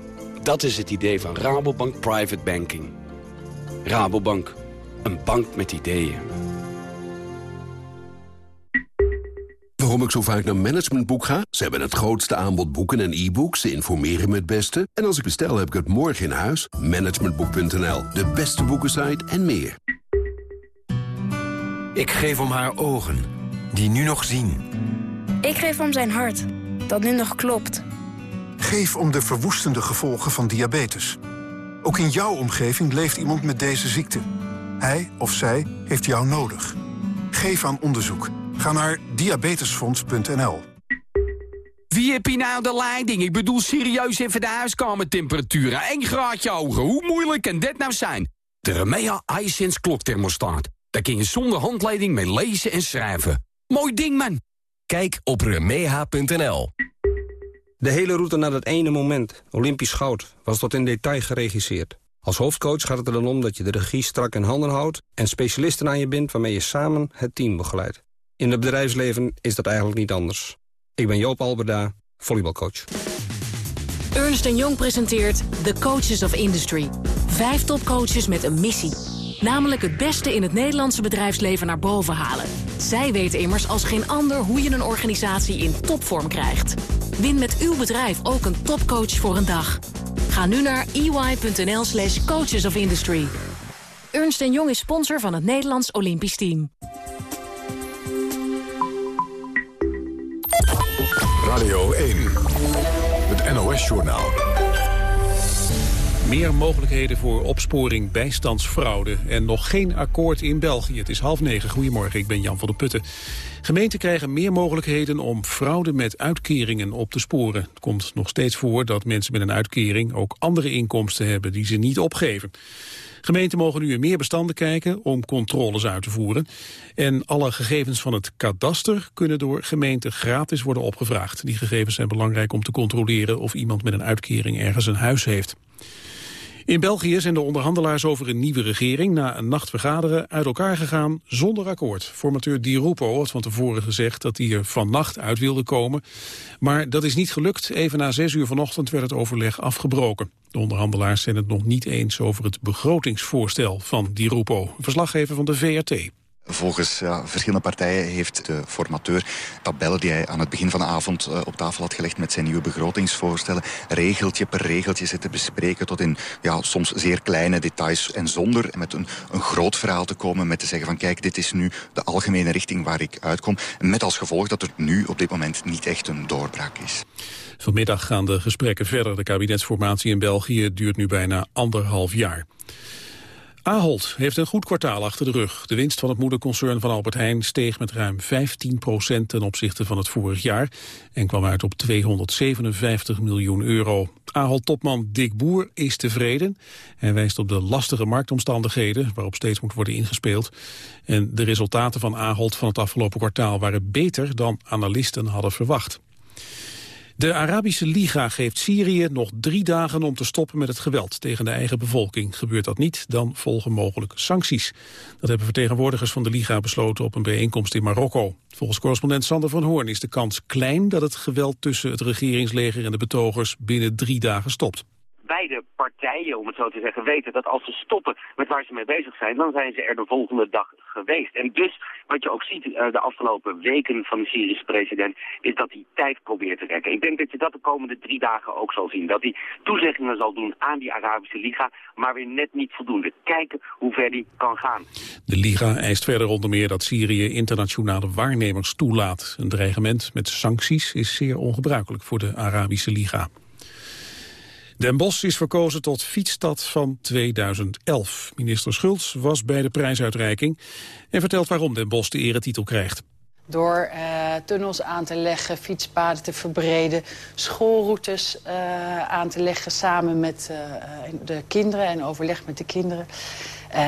Dat is het idee van Rabobank Private Banking. Rabobank, een bank met ideeën. Waarom ik zo vaak naar Managementboek ga? Ze hebben het grootste aanbod boeken en e-books. Ze informeren me het beste. En als ik bestel, heb ik het morgen in huis. Managementboek.nl, de beste boekensite en meer. Ik geef om haar ogen, die nu nog zien. Ik geef om zijn hart, dat nu nog klopt. Geef om de verwoestende gevolgen van diabetes. Ook in jouw omgeving leeft iemand met deze ziekte. Hij of zij heeft jou nodig. Geef aan onderzoek. Ga naar diabetesfonds.nl. Wie heb je nou de leiding? Ik bedoel serieus even de huiskamertemperatuur. 1 graadje hoger. Hoe moeilijk kan dit nou zijn? De Remea iSense klokthermostaat. Daar kun je zonder handleiding mee lezen en schrijven. Mooi ding, man. Kijk op remeha.nl. De hele route naar dat ene moment, Olympisch goud, was tot in detail geregisseerd. Als hoofdcoach gaat het er dan om dat je de regie strak in handen houdt... en specialisten aan je bindt waarmee je samen het team begeleidt. In het bedrijfsleven is dat eigenlijk niet anders. Ik ben Joop Alberda, volleybalcoach. Ernst Jong presenteert The Coaches of Industry. Vijf topcoaches met een missie. Namelijk het beste in het Nederlandse bedrijfsleven naar boven halen. Zij weten immers als geen ander hoe je een organisatie in topvorm krijgt. Win met uw bedrijf ook een topcoach voor een dag. Ga nu naar ey.nl slash coaches of industry. Ernst Jong is sponsor van het Nederlands Olympisch Team. Radio 1, het NOS-journaal. Meer mogelijkheden voor opsporing bijstandsfraude en nog geen akkoord in België. Het is half negen. Goedemorgen, ik ben Jan van der Putten. Gemeenten krijgen meer mogelijkheden om fraude met uitkeringen op te sporen. Het komt nog steeds voor dat mensen met een uitkering ook andere inkomsten hebben die ze niet opgeven. Gemeenten mogen nu in meer bestanden kijken om controles uit te voeren. En alle gegevens van het kadaster kunnen door gemeenten gratis worden opgevraagd. Die gegevens zijn belangrijk om te controleren of iemand met een uitkering ergens een huis heeft. In België zijn de onderhandelaars over een nieuwe regering na een nacht vergaderen uit elkaar gegaan zonder akkoord. Formateur Di Rupo had van tevoren gezegd dat hij er vannacht uit wilde komen. Maar dat is niet gelukt. Even na zes uur vanochtend werd het overleg afgebroken. De onderhandelaars zijn het nog niet eens over het begrotingsvoorstel van Di Rupo. Verslaggever van de VRT. Volgens ja, verschillende partijen heeft de formateur tabellen die hij aan het begin van de avond uh, op tafel had gelegd met zijn nieuwe begrotingsvoorstellen, regeltje per regeltje zitten bespreken tot in ja, soms zeer kleine details en zonder met een, een groot verhaal te komen met te zeggen van kijk, dit is nu de algemene richting waar ik uitkom. Met als gevolg dat er nu op dit moment niet echt een doorbraak is. Vanmiddag gaan de gesprekken verder. De kabinetsformatie in België duurt nu bijna anderhalf jaar. Ahold heeft een goed kwartaal achter de rug. De winst van het moederconcern van Albert Heijn steeg met ruim 15 procent ten opzichte van het vorig jaar en kwam uit op 257 miljoen euro. Ahold-topman Dick Boer is tevreden. Hij wijst op de lastige marktomstandigheden waarop steeds moet worden ingespeeld. En de resultaten van Ahold van het afgelopen kwartaal waren beter dan analisten hadden verwacht. De Arabische Liga geeft Syrië nog drie dagen om te stoppen met het geweld tegen de eigen bevolking. Gebeurt dat niet, dan volgen mogelijk sancties. Dat hebben vertegenwoordigers van de Liga besloten op een bijeenkomst in Marokko. Volgens correspondent Sander van Hoorn is de kans klein dat het geweld tussen het regeringsleger en de betogers binnen drie dagen stopt beide partijen, om het zo te zeggen, weten dat als ze stoppen met waar ze mee bezig zijn, dan zijn ze er de volgende dag geweest. En dus, wat je ook ziet uh, de afgelopen weken van de Syrische president, is dat hij tijd probeert te rekken. Ik denk dat je dat de komende drie dagen ook zal zien. Dat hij toezeggingen zal doen aan die Arabische Liga, maar weer net niet voldoende. Kijken hoe ver die kan gaan. De Liga eist verder onder meer dat Syrië internationale waarnemers toelaat. Een dreigement met sancties is zeer ongebruikelijk voor de Arabische Liga. Den Bosch is verkozen tot fietsstad van 2011. Minister Schultz was bij de prijsuitreiking en vertelt waarom Den Bosch de eretitel krijgt. Door uh, tunnels aan te leggen, fietspaden te verbreden... schoolroutes uh, aan te leggen samen met uh, de kinderen en overleg met de kinderen.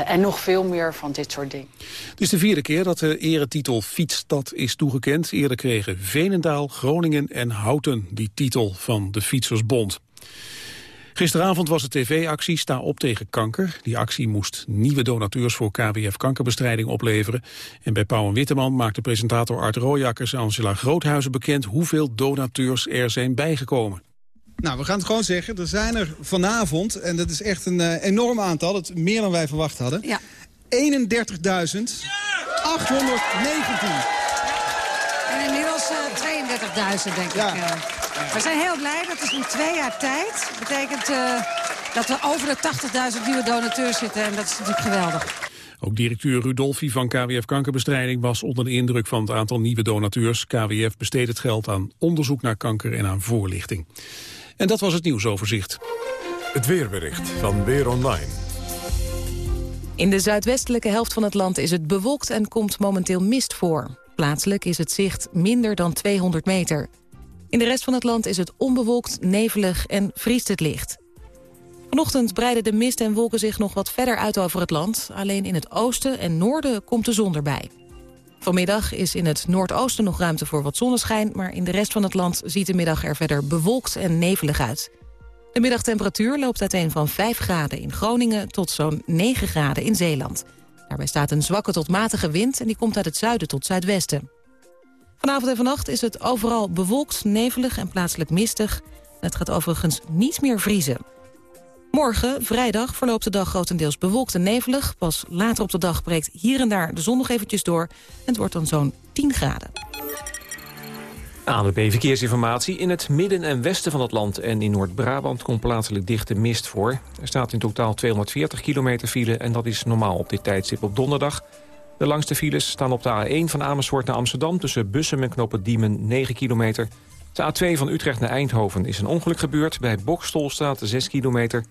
en nog veel meer van dit soort dingen. Het is de vierde keer dat de eretitel Fietsstad is toegekend. Eerder kregen Venendaal, Groningen en Houten die titel van de Fietsersbond. Gisteravond was de tv-actie Sta op tegen kanker. Die actie moest nieuwe donateurs voor KWF kankerbestrijding opleveren. En bij Pauw en Witteman maakte presentator Art Rooijakkers en Angela Groothuizen bekend hoeveel donateurs er zijn bijgekomen. Nou, we gaan het gewoon zeggen. Er zijn er vanavond, en dat is echt een uh, enorm aantal. Het meer dan wij verwacht hadden. Ja. 31.819. En inmiddels uh, 32.000, denk ja. ik. Uh. We zijn heel blij. Dat is in twee jaar tijd. Dat betekent uh, dat we over de 80.000 nieuwe donateurs zitten. En dat is natuurlijk geweldig. Ook directeur Rudolfi van KWF Kankerbestrijding was onder de indruk van het aantal nieuwe donateurs. KWF besteedt het geld aan onderzoek naar kanker en aan voorlichting. En dat was het nieuwsoverzicht. Het weerbericht van Weer Online. In de zuidwestelijke helft van het land is het bewolkt en komt momenteel mist voor. Plaatselijk is het zicht minder dan 200 meter. In de rest van het land is het onbewolkt, nevelig en vriest het licht. Vanochtend breiden de mist en wolken zich nog wat verder uit over het land. Alleen in het oosten en noorden komt de zon erbij. Vanmiddag is in het noordoosten nog ruimte voor wat zonneschijn... maar in de rest van het land ziet de middag er verder bewolkt en nevelig uit. De middagtemperatuur loopt uiteen van 5 graden in Groningen... tot zo'n 9 graden in Zeeland. Daarbij staat een zwakke tot matige wind... en die komt uit het zuiden tot zuidwesten. Vanavond en vannacht is het overal bewolkt, nevelig en plaatselijk mistig. Het gaat overigens niet meer vriezen. Morgen, vrijdag, verloopt de dag grotendeels bewolkt en nevelig. Pas later op de dag breekt hier en daar de zon nog eventjes door. En het wordt dan zo'n 10 graden. ANWB Verkeersinformatie. In het midden en westen van het land en in Noord-Brabant komt plaatselijk dichte mist voor. Er staat in totaal 240 kilometer file en dat is normaal op dit tijdstip op donderdag. De langste files staan op de A1 van Amersfoort naar Amsterdam... tussen Bussum en Knoppen Diemen 9 kilometer. De A2 van Utrecht naar Eindhoven is een ongeluk gebeurd. Bij Bokstol staat 6 kilometer.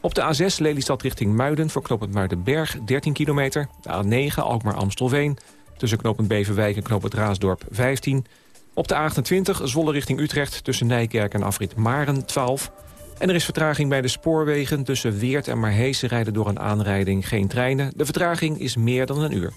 Op de A6 Lelystad richting Muiden voor knooppunt Muidenberg 13 kilometer. De A9 Alkmaar-Amstelveen tussen knooppunt Beverwijk en knooppunt Raasdorp 15. Op de A28 Zwolle richting Utrecht tussen Nijkerk en Afrit Maren 12. En er is vertraging bij de spoorwegen. Tussen Weert en Marhezen rijden door een aanrijding geen treinen. De vertraging is meer dan een uur.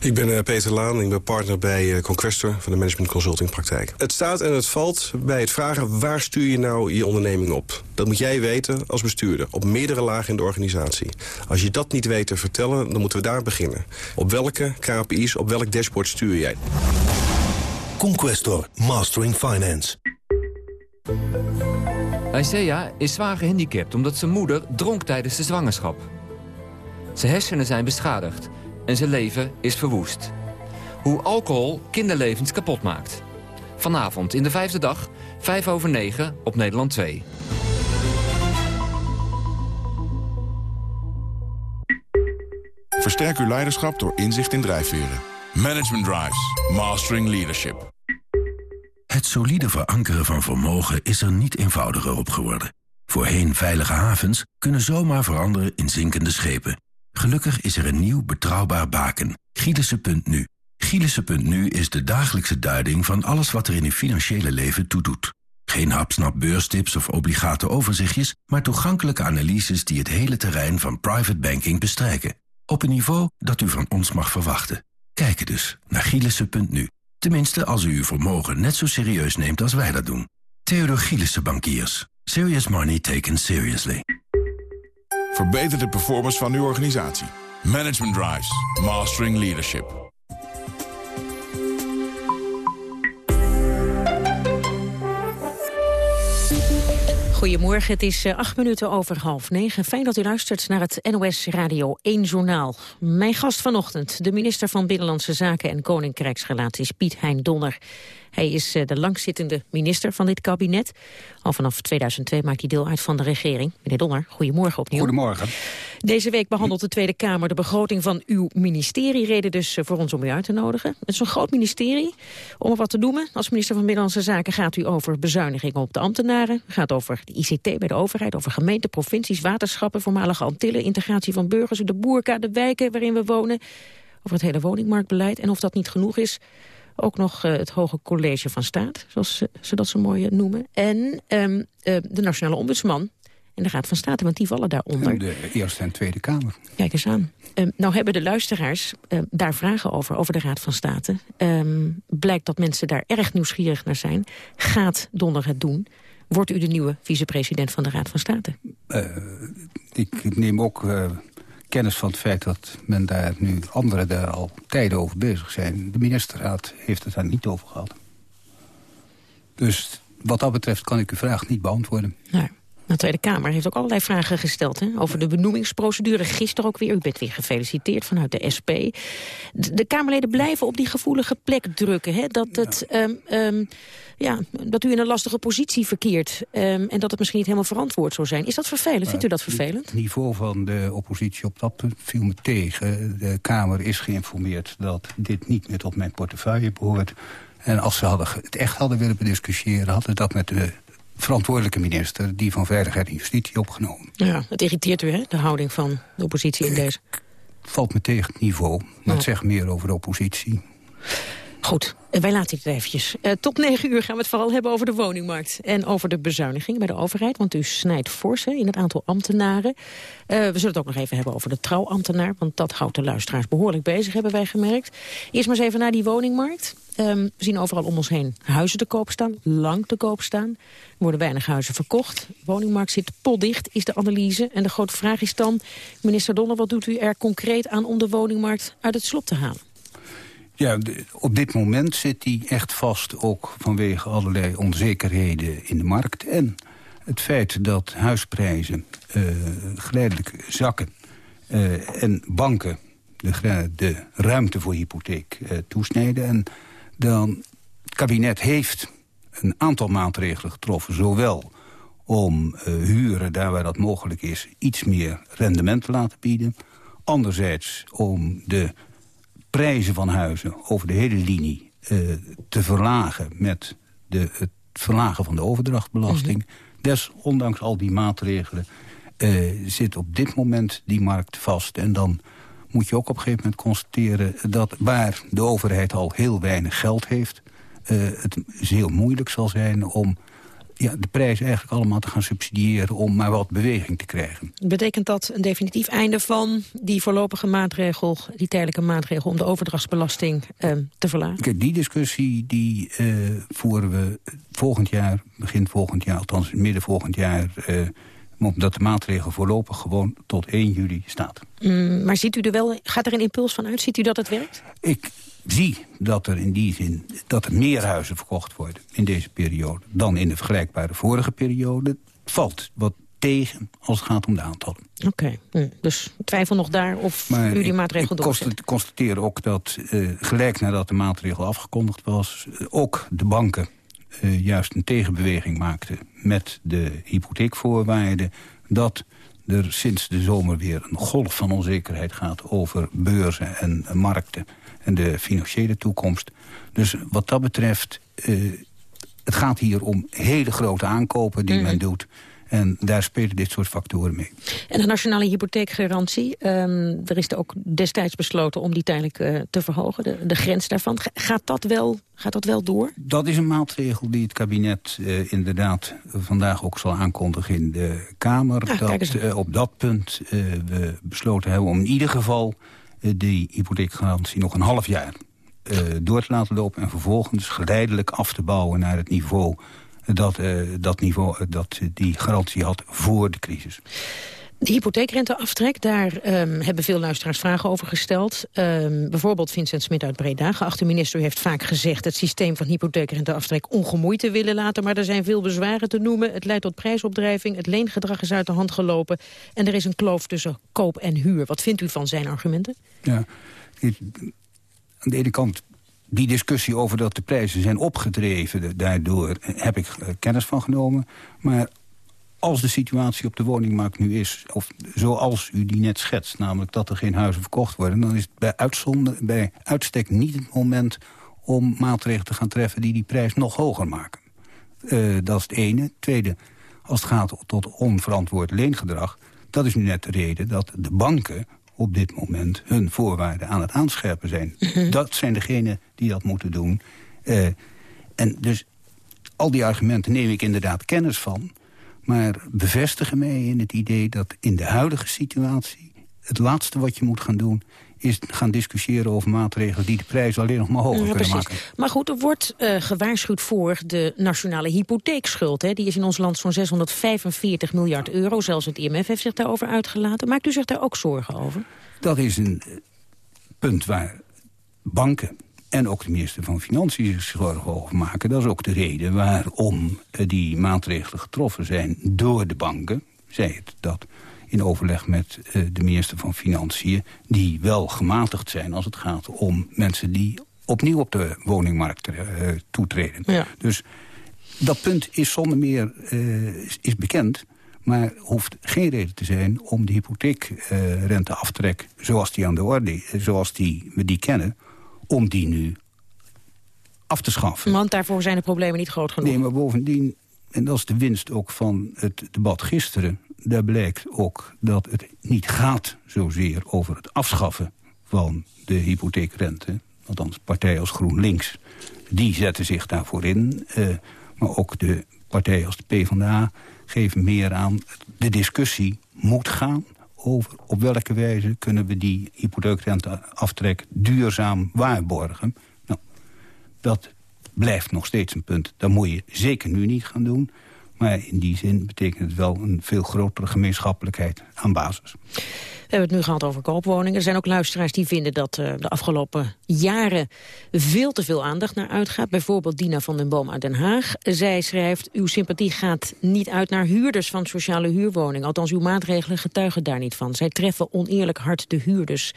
Ik ben uh, Peter Laan, ik ben partner bij uh, Conquestor van de Management Consulting Praktijk. Het staat en het valt bij het vragen waar stuur je nou je onderneming op. Dat moet jij weten als bestuurder, op meerdere lagen in de organisatie. Als je dat niet weet te vertellen, dan moeten we daar beginnen. Op welke KPI's, op welk dashboard stuur jij? Conquestor, Mastering Finance. Isaiah is zwaar gehandicapt omdat zijn moeder dronk tijdens de zwangerschap. Zijn hersenen zijn beschadigd en zijn leven is verwoest. Hoe alcohol kinderlevens kapot maakt. Vanavond in de vijfde dag, 5 over 9 op Nederland 2. Versterk uw leiderschap door inzicht in drijfveren. Management Drives. Mastering Leadership. Het solide verankeren van vermogen is er niet eenvoudiger op geworden. Voorheen veilige havens kunnen zomaar veranderen in zinkende schepen. Gelukkig is er een nieuw betrouwbaar baken, Gielissen.nu. Gielissen.nu is de dagelijkse duiding van alles wat er in uw financiële leven toedoet. Geen hapsnap beurstips of obligate overzichtjes, maar toegankelijke analyses die het hele terrein van private banking bestrijken. Op een niveau dat u van ons mag verwachten. Kijk dus naar Gielissen.nu. Tenminste, als u uw vermogen net zo serieus neemt als wij dat doen. Theodor Gielissen Bankiers. Serious money taken seriously. Verbeter de performance van uw organisatie. Management Drives. Mastering Leadership. Goedemorgen, het is eh, acht minuten over half negen. Fijn dat u luistert naar het NOS Radio 1 Journaal. Mijn gast vanochtend, de minister van Binnenlandse Zaken en Koninkrijksrelaties, Piet Hein Donner. Hij is uh, de langzittende minister van dit kabinet. Al vanaf 2002 maakt hij deel uit van de regering. Meneer Donner, goedemorgen opnieuw. Goedemorgen. Deze week behandelt de Tweede Kamer de begroting van uw ministerie. Reden dus uh, voor ons om u uit te nodigen. Het is een groot ministerie. Om er wat te noemen, als minister van Binnenlandse Zaken gaat u over bezuinigingen op de ambtenaren. Gaat over de ICT bij de overheid, over gemeenten, provincies, waterschappen, voormalige Antillen, integratie van burgers, de boerka, de wijken waarin we wonen. Over het hele woningmarktbeleid. En of dat niet genoeg is, ook nog uh, het Hoge College van Staat, zoals ze, ze dat zo mooi uh, noemen. En um, uh, de Nationale Ombudsman en de Raad van State, want die vallen daaronder. De Eerste en Tweede Kamer. Kijk eens aan. Um, nou hebben de luisteraars uh, daar vragen over, over de Raad van State. Um, blijkt dat mensen daar erg nieuwsgierig naar zijn. Gaat Donner het doen? Wordt u de nieuwe vicepresident van de Raad van State? Uh, ik neem ook uh, kennis van het feit dat men daar nu anderen daar al tijden over bezig zijn. De ministerraad heeft het daar niet over gehad. Dus wat dat betreft kan ik uw vraag niet beantwoorden. Nee. De Tweede Kamer heeft ook allerlei vragen gesteld hè? over de benoemingsprocedure. Gisteren ook weer, u bent weer gefeliciteerd vanuit de SP. De, de Kamerleden blijven op die gevoelige plek drukken. Hè? Dat, het, ja. Um, um, ja, dat u in een lastige positie verkeert. Um, en dat het misschien niet helemaal verantwoord zou zijn. Is dat vervelend? Maar Vindt u dat vervelend? Het niveau van de oppositie op dat punt viel me tegen. De Kamer is geïnformeerd dat dit niet meer tot mijn portefeuille behoort. En als ze hadden, het echt hadden willen bediscussiëren... hadden dat met de verantwoordelijke minister... die van Veiligheid en Justitie opgenomen. Ja, het irriteert u, hè, de houding van de oppositie in deze? Valt me tegen het niveau, maar ja. het zegt meer over de oppositie. Goed, wij laten het eventjes. Uh, tot negen uur gaan we het vooral hebben over de woningmarkt. En over de bezuiniging bij de overheid. Want u snijdt fors in het aantal ambtenaren. Uh, we zullen het ook nog even hebben over de trouwambtenaar. Want dat houdt de luisteraars behoorlijk bezig, hebben wij gemerkt. Eerst maar eens even naar die woningmarkt. Um, we zien overal om ons heen huizen te koop staan, lang te koop staan. Er worden weinig huizen verkocht. De woningmarkt zit potdicht, is de analyse. En de grote vraag is dan, minister Donner, wat doet u er concreet aan om de woningmarkt uit het slop te halen? Ja, op dit moment zit die echt vast, ook vanwege allerlei onzekerheden in de markt. En het feit dat huisprijzen uh, geleidelijk zakken uh, en banken de, de ruimte voor hypotheek uh, toesnijden. En dan, het kabinet heeft een aantal maatregelen getroffen, zowel om huren, daar waar dat mogelijk is, iets meer rendement te laten bieden. Anderzijds om de prijzen van huizen over de hele linie uh, te verlagen... met de, het verlagen van de overdrachtbelasting. Mm -hmm. Desondanks al die maatregelen uh, zit op dit moment die markt vast. En dan moet je ook op een gegeven moment constateren... dat waar de overheid al heel weinig geld heeft... Uh, het heel moeilijk zal zijn om ja, de prijs eigenlijk allemaal te gaan subsidiëren... om maar wat beweging te krijgen. Betekent dat een definitief einde van die voorlopige maatregel... die tijdelijke maatregel om de overdrachtsbelasting uh, te verlagen? Kijk, die discussie die uh, voeren we volgend jaar, begin volgend jaar... althans midden volgend jaar... Uh, omdat de maatregel voorlopig gewoon tot 1 juli staat. Mm, maar ziet u er wel, gaat er een impuls van uit? Ziet u dat het werkt? Ik zie dat er in die zin dat er meer huizen verkocht worden in deze periode... dan in de vergelijkbare vorige periode. Het valt wat tegen als het gaat om de aantallen. Oké, okay. dus twijfel nog daar of maar u die maatregel doorzet? Ik constateer ook dat uh, gelijk nadat de maatregel afgekondigd was... Uh, ook de banken uh, juist een tegenbeweging maakten met de hypotheekvoorwaarden... dat er sinds de zomer weer een golf van onzekerheid gaat over beurzen en markten en de financiële toekomst. Dus wat dat betreft, uh, het gaat hier om hele grote aankopen die mm men doet. En daar spelen dit soort factoren mee. En de nationale hypotheekgarantie, um, er is er ook destijds besloten om die tijdelijk uh, te verhogen, de, de, grens daarvan. Gaat dat, wel, gaat dat wel door? Dat is een maatregel die het kabinet uh, inderdaad vandaag ook zal aankondigen in de Kamer. Ah, dat uh, op dat punt we besloten hebben om in ieder geval die hypotheekgarantie nog een half jaar door te laten lopen. En vervolgens geleidelijk af te bouwen naar het niveau dat, uh, dat niveau, dat die garantie had voor de crisis. De hypotheekrenteaftrek, daar um, hebben veel luisteraars vragen over gesteld. Um, bijvoorbeeld Vincent Smit uit Breda. Geachte minister, u heeft vaak gezegd... het systeem van hypotheekrenteaftrek ongemoeid te willen laten... maar er zijn veel bezwaren te noemen. Het leidt tot prijsopdrijving, het leengedrag is uit de hand gelopen... en er is een kloof tussen koop en huur. Wat vindt u van zijn argumenten? Ja, aan de ene kant die discussie over dat de prijzen zijn opgedreven... daardoor heb ik eh, kennis van genomen. Maar als de situatie op de woningmarkt nu is... of zoals u die net schetst, namelijk dat er geen huizen verkocht worden... dan is het bij, uitzonde, bij uitstek niet het moment om maatregelen te gaan treffen... die die prijs nog hoger maken. Uh, dat is het ene. Tweede, als het gaat tot onverantwoord leengedrag... dat is nu net de reden dat de banken op dit moment hun voorwaarden aan het aanscherpen zijn. Mhm. Dat zijn degenen die dat moeten doen. Uh, en dus al die argumenten neem ik inderdaad kennis van... maar bevestigen mij in het idee dat in de huidige situatie... het laatste wat je moet gaan doen is gaan discussiëren over maatregelen... die de prijs alleen nog maar hoger ja, kunnen maken. Maar goed, er wordt uh, gewaarschuwd voor de nationale hypotheekschuld. Hè? Die is in ons land zo'n 645 miljard euro. Zelfs het IMF heeft zich daarover uitgelaten. Maakt u zich daar ook zorgen over? Dat is een eh, punt waar banken en ook de minister van Financiën zich zorgen over maken. Dat is ook de reden waarom eh, die maatregelen getroffen zijn door de banken. Zij het dat in overleg met uh, de minister van Financiën... die wel gematigd zijn als het gaat om mensen die opnieuw op de woningmarkt uh, toetreden. Ja. Dus dat punt is zonder meer uh, is, is, bekend... maar hoeft geen reden te zijn om de hypotheekrenteaftrek... zoals die aan de orde, zoals die, we die kennen... om die nu af te schaffen. Want daarvoor zijn de problemen niet groot genoeg. Nee, maar bovendien, en dat is de winst ook van het debat gisteren daar blijkt ook dat het niet gaat zozeer over het afschaffen van de hypotheekrente. Althans, partijen als GroenLinks, die zetten zich daarvoor in. Uh, maar ook de partijen als de PvdA geven meer aan. De discussie moet gaan over op welke wijze kunnen we die hypotheekrenteaftrek duurzaam waarborgen. Nou, dat blijft nog steeds een punt. Dat moet je zeker nu niet gaan doen. Maar in die zin betekent het wel een veel grotere gemeenschappelijkheid aan basis. We hebben het nu gehad over koopwoningen. Er zijn ook luisteraars die vinden dat uh, de afgelopen jaren veel te veel aandacht naar uitgaat. Bijvoorbeeld Dina van den Boom uit Den Haag. Zij schrijft, uw sympathie gaat niet uit naar huurders van sociale huurwoningen. Althans, uw maatregelen getuigen daar niet van. Zij treffen oneerlijk hard de huurders.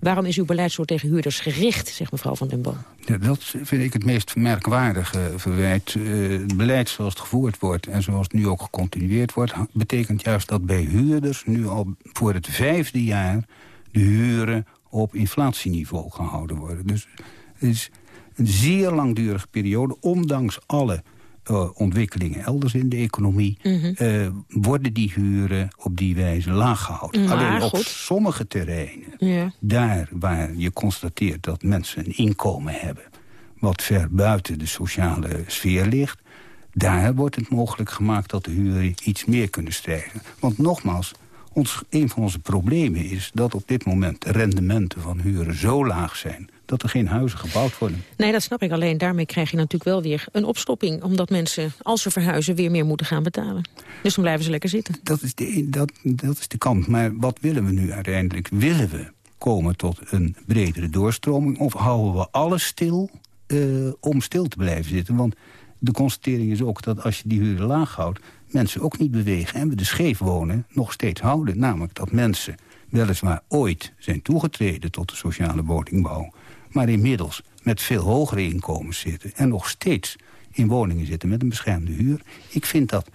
Waarom is uw beleid zo tegen huurders gericht, zegt mevrouw van den Boom? Ja, dat vind ik het meest merkwaardige verwijt. Uh, het beleid zoals het gevoerd wordt en zoals het nu ook gecontinueerd wordt... betekent juist dat bij huurders nu al voor het vijfde jaar... de huren op inflatieniveau gehouden worden. Dus het is een zeer langdurige periode, ondanks alle uh, ontwikkelingen elders in de economie... Mm uh, worden die huren op die wijze laag gehouden. Maar, Alleen op goed. sommige terreinen, ja. daar waar je constateert dat mensen een inkomen hebben... wat ver buiten de sociale sfeer ligt... daar wordt het mogelijk gemaakt dat de huren iets meer kunnen stijgen. Want nogmaals, ons, een van onze problemen is dat op dit moment de rendementen van huren zo laag zijn dat er geen huizen gebouwd worden. Nee, dat snap ik. Alleen daarmee krijg je natuurlijk wel weer een opstopping. Omdat mensen, als ze verhuizen, weer meer moeten gaan betalen. Dus dan blijven ze lekker zitten. Dat is de, dat, dat is de kant. Maar wat willen we nu uiteindelijk? Willen we komen tot een bredere doorstroming? Of houden we alles stil uh, om stil te blijven zitten? Want de constatering is ook dat als je die huren laag houdt... mensen ook niet bewegen en we de scheef wonen nog steeds houden. Namelijk dat mensen weliswaar ooit zijn toegetreden tot de sociale woningbouw maar inmiddels met veel hogere inkomens zitten... en nog steeds in woningen zitten met een beschermde huur. Ik vind dat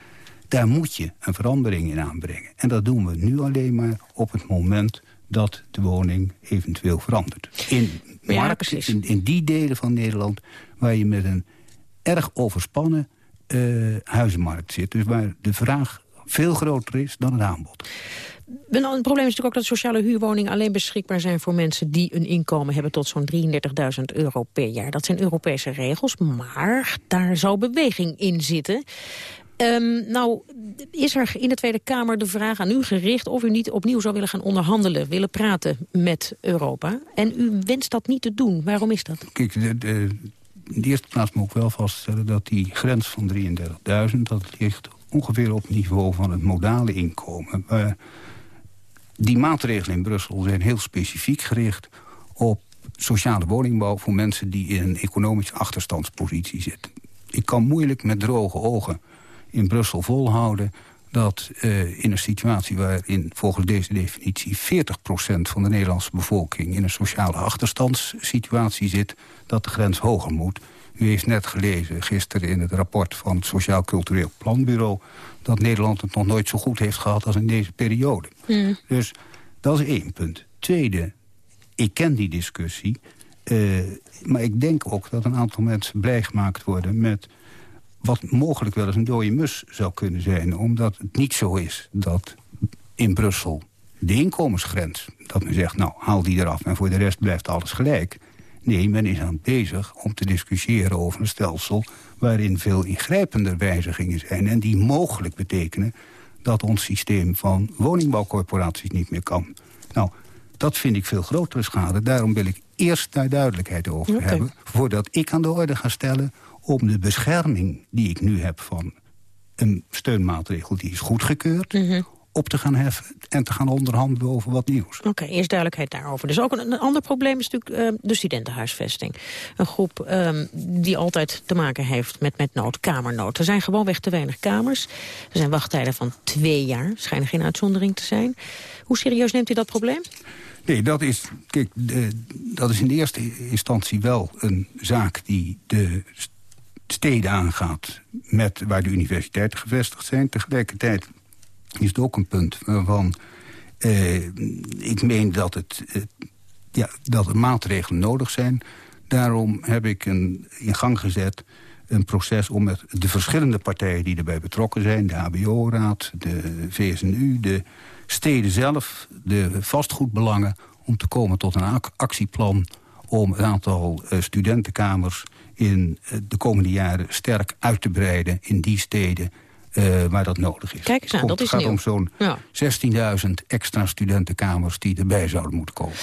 daar moet je een verandering in aanbrengen. En dat doen we nu alleen maar op het moment dat de woning eventueel verandert. In, ja, in, in, die delen van Nederland waar je met een erg overspannen uh, huizenmarkt zit. Dus waar de vraag veel groter is dan het aanbod. Een probleem is natuurlijk ook dat sociale huurwoningen alleen beschikbaar zijn voor mensen die een inkomen hebben tot zo'n 33.000 euro per jaar. Dat zijn Europese regels, maar daar zou beweging in zitten. Um, nou, is er in de Tweede Kamer de vraag aan u gericht... of u niet opnieuw zou willen gaan onderhandelen, willen praten met Europa. En u wenst dat niet te doen. Waarom is dat? Kijk, de, in de eerste plaats moet ik wel vaststellen... dat die grens van 33.000, dat ligt ongeveer op het niveau van het modale inkomen. Die maatregelen in Brussel zijn heel specifiek gericht op sociale woningbouw voor mensen die in een economische achterstandspositie zitten. Ik kan moeilijk met droge ogen in Brussel volhouden dat uh, in een situatie waarin volgens deze definitie 40% van de Nederlandse bevolking in een sociale achterstandssituatie zit, dat de grens hoger moet. U heeft net gelezen, gisteren in het rapport van het Sociaal Cultureel Planbureau... dat Nederland het nog nooit zo goed heeft gehad als in deze periode. Hmm. Dus dat is één punt. Tweede, ik ken die discussie. Uh, maar ik denk ook dat een aantal mensen blij gemaakt worden... met wat mogelijk wel eens een dode mus zou kunnen zijn. Omdat het niet zo is dat in Brussel de inkomensgrens... dat men zegt, nou, haal die eraf en voor de rest blijft alles gelijk. Nee, men is aan bezig om te discussiëren over een stelsel... waarin veel ingrijpender wijzigingen zijn... en die mogelijk betekenen dat ons systeem van woningbouwcorporaties niet meer kan. Nou, dat vind ik veel grotere schade. Daarom wil ik eerst daar duidelijkheid over hebben... voordat ik aan de orde ga stellen om de bescherming die ik nu heb van een steunmaatregel die is goedgekeurd... Mhm. Op te gaan heffen en te gaan onderhandelen over wat nieuws. Oké, eerst duidelijkheid daarover. Dus ook een, een ander probleem is natuurlijk uh, de studentenhuisvesting. Een groep um, die altijd te maken heeft met, met nood, kamernood. Er zijn gewoonweg te weinig kamers. Er zijn wachttijden van twee jaar, schijnen geen uitzondering te zijn. Hoe serieus neemt u dat probleem? Nee, dat is, kijk, de, dat is in de eerste instantie wel een zaak die de steden aangaat met waar de universiteiten gevestigd zijn. Tegelijkertijd is het ook een punt waarvan eh, ik meen dat, het, eh, ja, dat er maatregelen nodig zijn. Daarom heb ik een, in gang gezet een proces om met de verschillende partijen die erbij betrokken zijn... de HBO-raad, de VSNU, de steden zelf, de vastgoedbelangen... om te komen tot een actieplan om een aantal uh, studentenkamers in eh, de komende jaren sterk uit te breiden in die steden uh, waar dat nodig is. Kijk eens aan, dat is Het gaat om zo'n 16.000 extra studentenkamers die erbij zouden moeten komen.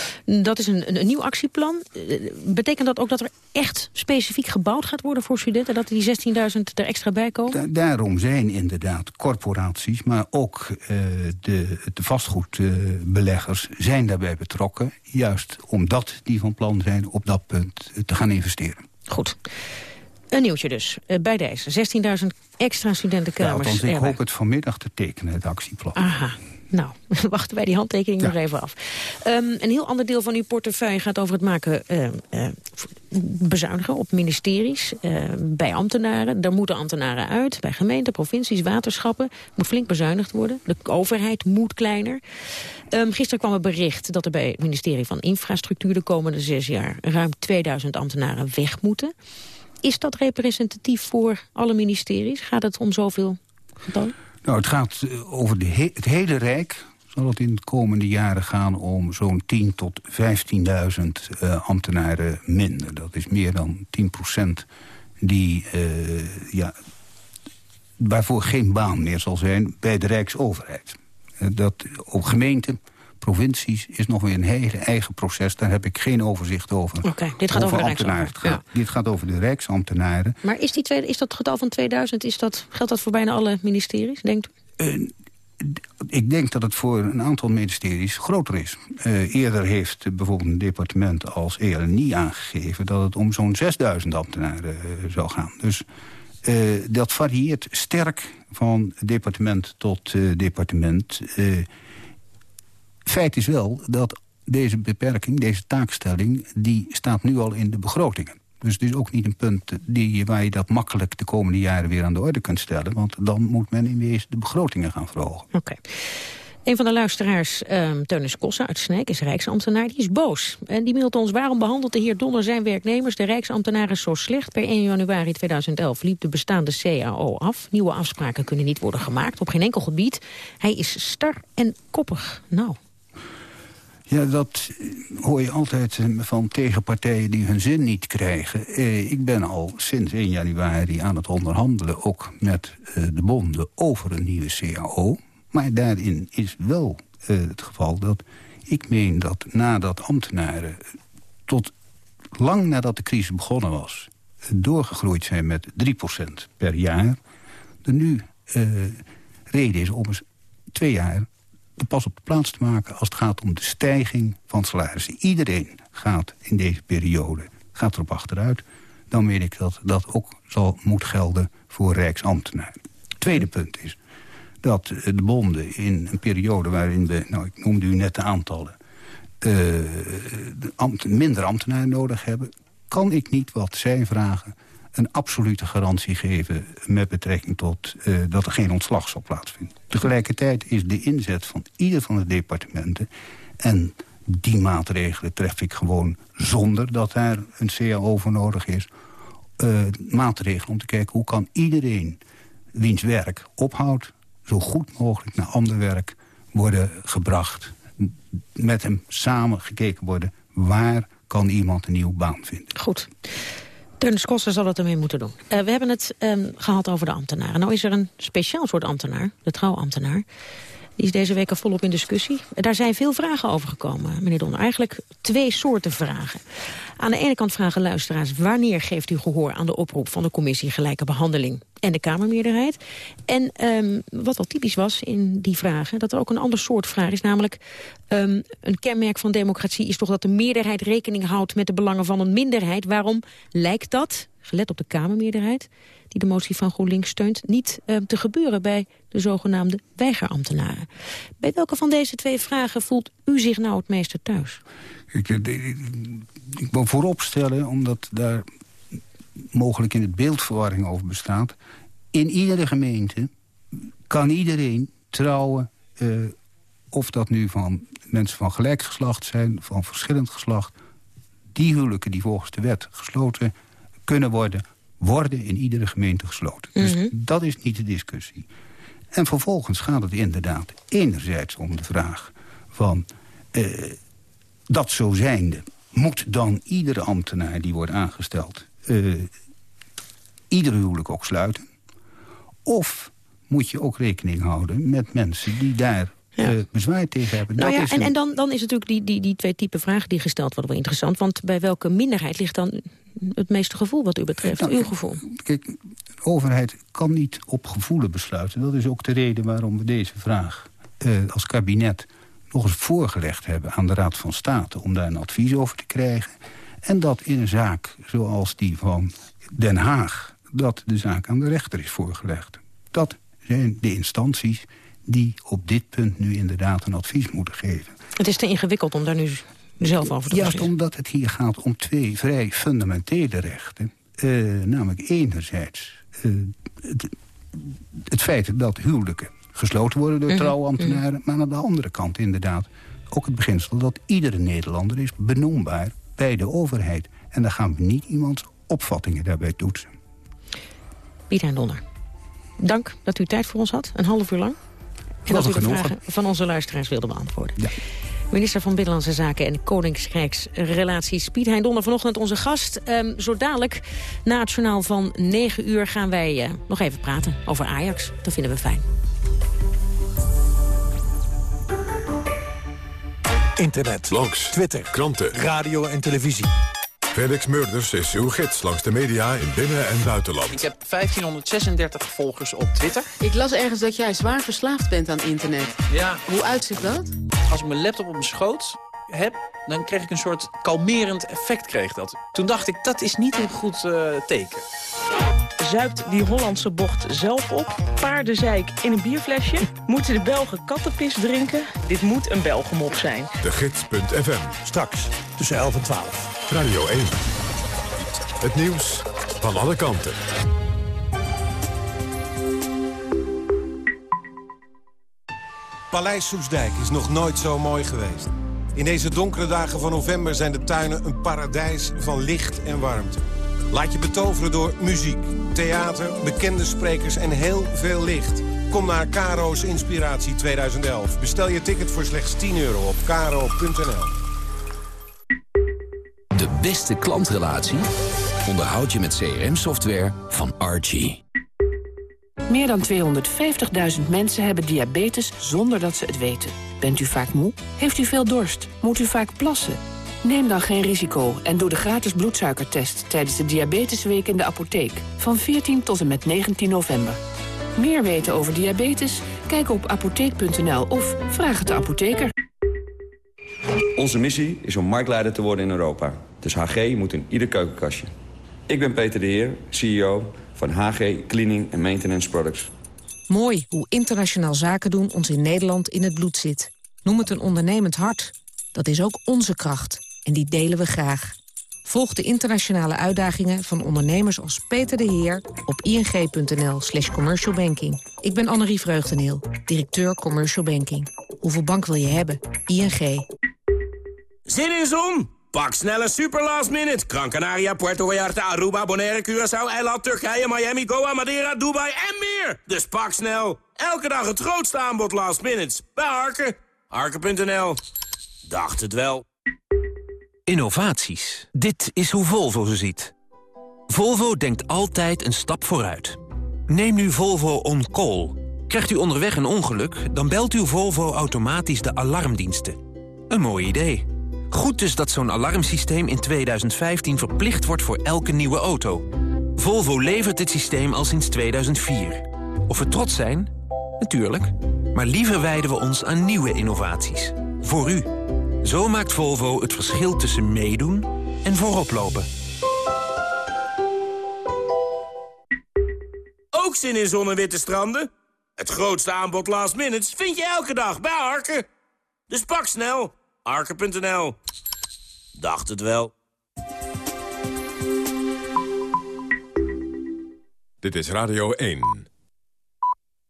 Dat is een, een, nieuw actieplan. Uh, betekent dat ook dat er echt specifiek gebouwd gaat worden voor studenten? Dat die 16.000 er extra bij komen? Da daarom zijn inderdaad corporaties, maar ook uh, de, de vastgoedbeleggers zijn daarbij betrokken. Juist omdat die van plan zijn op dat punt te gaan investeren. Goed. Een nieuwtje dus, uh, bij deze. 16.000 extra studentenkamers. Ja, althans, ik hoop het vanmiddag te tekenen, het actieplan. Aha. Nou, (laughs) wachten wij die handtekening Ja. nog even af. Um, een heel ander deel van uw portefeuille gaat over het maken... Uh, uh, bezuinigen op ministeries, uh, bij ambtenaren. Daar moeten ambtenaren uit, bij gemeenten, provincies, waterschappen. moet flink bezuinigd worden. De overheid moet kleiner. Um, gisteren kwam het bericht dat er bij het ministerie van Infrastructuur... de komende zes jaar ruim 2000 ambtenaren weg moeten. Is dat representatief voor alle ministeries? Gaat het om zoveel getallen? Nou, het gaat eh, over de he het hele Rijk. Zal het in de komende jaren gaan om zo'n 10 tot 15.000 uh, ambtenaren minder. Dat is meer dan 10 procent die, uh, ja, waarvoor geen baan meer zal zijn bij de Rijksoverheid. Dat op gemeenten, provincies is nog weer een hele eigen proces. Daar heb ik geen overzicht over. Oké, okay, dit gaat over, over de ambtenaren. Ja. Dit gaat over de Rijksambtenaren. Maar is, die tweede, is dat getal van 2000, is dat, geldt dat voor bijna alle ministeries, denkt u? Uh, ik denk dat het voor een aantal ministeries groter is. Uh, eerder heeft bijvoorbeeld een departement als ELNI aangegeven... dat het om zo'n 6000 ambtenaren uh, zou gaan. Dus dat varieert sterk van departement tot departement. Feit is wel dat deze beperking, deze taakstelling... die staat nu al in de begrotingen. Dus het is ook niet een punt die, waar je dat makkelijk de komende jaren weer aan de orde kunt stellen. Want dan moet men in wezen de begrotingen gaan verhogen. Oké. Okay. Een van de luisteraars, um, Teunis Kossen uit Sneek, is rijksambtenaar. Die is boos. En die mailt ons, waarom behandelt de heer Donner zijn werknemers... de rijksambtenaren zo slecht? Per 1 januari 2011 liep de bestaande CAO af. Nieuwe afspraken kunnen niet worden gemaakt, op geen enkel gebied. Hij is star en koppig. Nou, ja, dat hoor je altijd van tegenpartijen die hun zin niet krijgen. Eh, ik ben al sinds 1 januari aan het onderhandelen... ook met eh, de bonden over een nieuwe CAO. Maar daarin is wel eh, het geval dat ik meen dat nadat ambtenaren... tot lang nadat de crisis begonnen was... doorgegroeid zijn met 3% per jaar... er nu reden is om eens twee jaar de pas op de plaats te maken als het gaat om de stijging van salarissen. Iedereen gaat in deze periode gaat erop achteruit. Dan weet ik dat dat ook zal moet gelden voor rijksambtenaren. Tweede punt is dat de bonden in een periode waarin we... nou, ik noemde u net de aantallen... Uh, minder ambtenaren nodig hebben... kan ik niet wat zij vragen een absolute garantie geven... met betrekking tot uh, dat er geen ontslag zal plaatsvinden. Tegelijkertijd is de inzet van ieder van de departementen... en die maatregelen tref ik gewoon zonder dat daar een CAO voor nodig is... Uh, maatregelen om te kijken hoe kan iedereen wiens werk ophoudt... zo goed mogelijk naar ander werk worden gebracht. Met hem samen gekeken worden waar kan iemand een nieuwe baan vinden. Goed. Teunus Koster zal het ermee moeten doen. Uh, we hebben het um, gehad over de ambtenaren. Nou is er een speciaal soort ambtenaar, de trouwambtenaar. Die is deze week al volop in discussie. Daar zijn veel vragen over gekomen, meneer Donner. Eigenlijk twee soorten vragen. Aan de ene kant vragen luisteraars... wanneer geeft u gehoor aan de oproep van de commissie Gelijke Behandeling en de Kamermeerderheid? En um, wat al typisch was in die vragen... dat er ook een ander soort vraag is, namelijk... Um, een kenmerk van democratie is toch dat de meerderheid rekening houdt... met de belangen van een minderheid. Waarom lijkt dat, gelet op de Kamermeerderheid die de motie van GroenLinks steunt... niet uh, te gebeuren bij de zogenaamde weigerambtenaren. Bij welke van deze twee vragen voelt u zich nou het meeste thuis? Ik, ik, ik wil vooropstellen, omdat daar mogelijk in het beeldverwarring over bestaat... in iedere gemeente kan iedereen trouwen... Uh, of dat nu van mensen van gelijk geslacht zijn, van verschillend geslacht... die huwelijken die volgens de wet gesloten kunnen worden worden in iedere gemeente gesloten. Mm -hmm. Dus mhm. dat is niet de discussie. En vervolgens gaat het inderdaad enerzijds om de vraag van... Uh, dat zo zijnde moet dan iedere ambtenaar die wordt aangesteld... Uh, ieder huwelijk ook sluiten? Of moet je ook rekening houden met mensen die daar ja. uh, bezwaar tegen hebben. Nou ja, en, en dan, dan is natuurlijk die, die, die twee typen vragen die gesteld worden wel interessant. Want bij welke minderheid ligt dan het meeste gevoel wat u betreft, nou, uw gevoel? Kijk, de overheid kan niet op gevoelen besluiten. Dat is ook de reden waarom we deze vraag uh, als kabinet nog eens voorgelegd hebben aan de Raad van State... om daar een advies over te krijgen. En dat in een zaak zoals die van Den Haag... dat de zaak aan de rechter is voorgelegd. Dat zijn de instanties die op dit punt nu inderdaad een advies moeten geven. Het is te ingewikkeld om daar nu zelf over te Juist omdat het hier gaat om twee vrij fundamentele rechten. Uh, namelijk enerzijds uh, het, het, feit dat huwelijken gesloten worden door -hmm. trouwambtenaren... maar aan de andere kant inderdaad ook het beginsel dat iedere Nederlander is benoembaar bij de overheid. En dan gaan we niet iemands opvattingen daarbij toetsen. Pieter en Donner, dank dat u tijd voor ons had, een half uur lang. En dat u de vragen van onze luisteraars wilde beantwoorden. Ja. Minister van Binnenlandse Zaken en Koninkrijksrelaties Piet Hein Donner vanochtend onze gast. Um, zo dadelijk, na het journaal van 9 uur, gaan wij uh, nog even praten over Ajax. Dat vinden we fijn. Internet, blogs, Twitter, kranten, radio en televisie. Felix Murders is uw gids langs de media in binnen- en buitenland. Ik heb 1536 volgers op Twitter. Ik las ergens dat jij zwaar verslaafd bent aan internet. Ja. Hoe uitziet dat? Als ik mijn laptop op mijn schoot heb, dan kreeg ik een soort kalmerend effect. Kreeg dat. Toen dacht ik, dat is niet een goed uh, teken. Zuipt die Hollandse bocht zelf op? Paardenzeik in een bierflesje? Moeten de Belgen kattenpis drinken? Dit moet een Belgemop zijn. De Gids.fm. Straks, tussen 11 en 12. Radio 1. Het nieuws van alle kanten. Paleis Soesdijk is nog nooit zo mooi geweest. In deze donkere dagen van november zijn de tuinen een paradijs van licht en warmte. Laat je betoveren door muziek, theater, bekende sprekers en heel veel licht. Kom naar Caro's Inspiratie 2011. Bestel je ticket voor slechts 10 euro op caro.nl. De beste klantrelatie onderhoud je met CRM-software van Archie. Meer dan 250.000 mensen hebben diabetes zonder dat ze het weten. Bent u vaak moe? Heeft u veel dorst? Moet u vaak plassen? Neem dan geen risico en doe de gratis bloedsuikertest... tijdens de Diabetesweek in de apotheek. Van 14 tot en met 19 november. Meer weten over diabetes? Kijk op apotheek.nl of vraag het de apotheker. Onze missie is om marktleider te worden in Europa. Dus HG moet in ieder keukenkastje. Ik ben Peter de Heer, CEO van HG Cleaning and Maintenance Products. Mooi hoe internationaal zaken doen ons in Nederland in het bloed zit. Noem het een ondernemend hart. Dat is ook onze kracht. En die delen we graag. Volg de internationale uitdagingen van ondernemers als Peter de Heer op ing.nl slash commercialbanking. Ik ben Annerie Vreugdeneel, directeur Commercial Banking. Hoeveel bank wil je hebben? ING. Zin in zon? Pak snel een super last minute. Gran Canaria, Puerto Vallarta, Aruba, Bonaire, Curaçao, Eiland, Turkije, Miami, Goa, Madeira, Dubai en meer. Dus pak snel. Elke dag het grootste aanbod last minutes. Bij Harken. Harken.nl. Dacht het wel. Innovaties. Dit is hoe Volvo ze ziet. Volvo denkt altijd een stap vooruit. Neem nu Volvo On Call. Krijgt u onderweg een ongeluk, dan belt uw Volvo automatisch de alarmdiensten. Een mooi idee. Goed dus dat zo'n alarmsysteem in 2015 verplicht wordt voor elke nieuwe auto. Volvo levert dit systeem al sinds 2004. Of we trots zijn? Natuurlijk. Maar liever wijden we ons aan nieuwe innovaties. Voor u. Zo maakt Volvo het verschil tussen meedoen en vooroplopen. Ook zin in zon en witte stranden? Het grootste aanbod last minutes vind je elke dag bij Harken. Dus pak snel. Harken.nl. Dacht het wel. Dit is Radio 1.